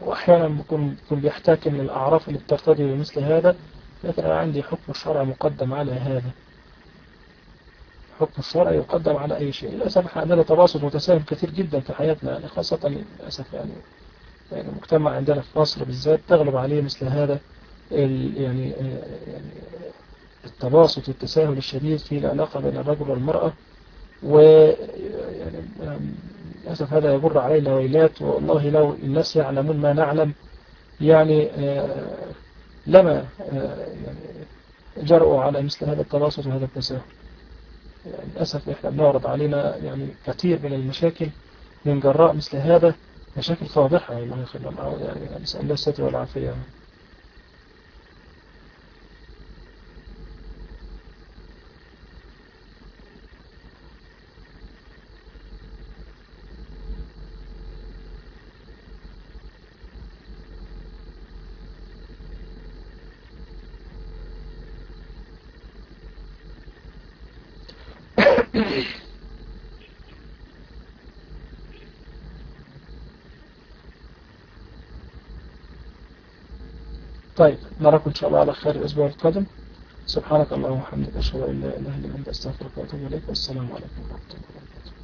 وأحيانا يكون بيحتاكم للأعراف اللي بترتدي بمثل هذا لكن أنا عندي حكم الشرع مقدم على هذا. حكم الشرع يقدم على أي شيء. للأسف إحنا عندنا تواصل متساهم كثير جدا في حياتنا. يعني خاصة للأسف يعني يعني المجتمع عندنا في مصر بالذات تغلب عليه مثل هذا يعني يعني التباسط والتساهل الشديد في العلاقة بين الرجل والمرأة. ويعني للأسف هذا يجر علينا ويلات. والله لو الناس يعلمون ما نعلم يعني لما يعني جرؤوا على مثل هذا التباسط وهذا التساهل. للأسف إحنا بنعرض علينا يعني كثير من المشاكل من جراء مثل هذا مشاكل فاضحة الله يخلى يعني نسأل الله الستر والعافية. طيب نراكم إن شاء الله على خير الأسبوع القادم. سبحانك اللهم وبحمدك أشهد أن لا إله إلا أنت أستغفرك وأتوب إليك والسلام عليكم ورحمة الله وبركاته.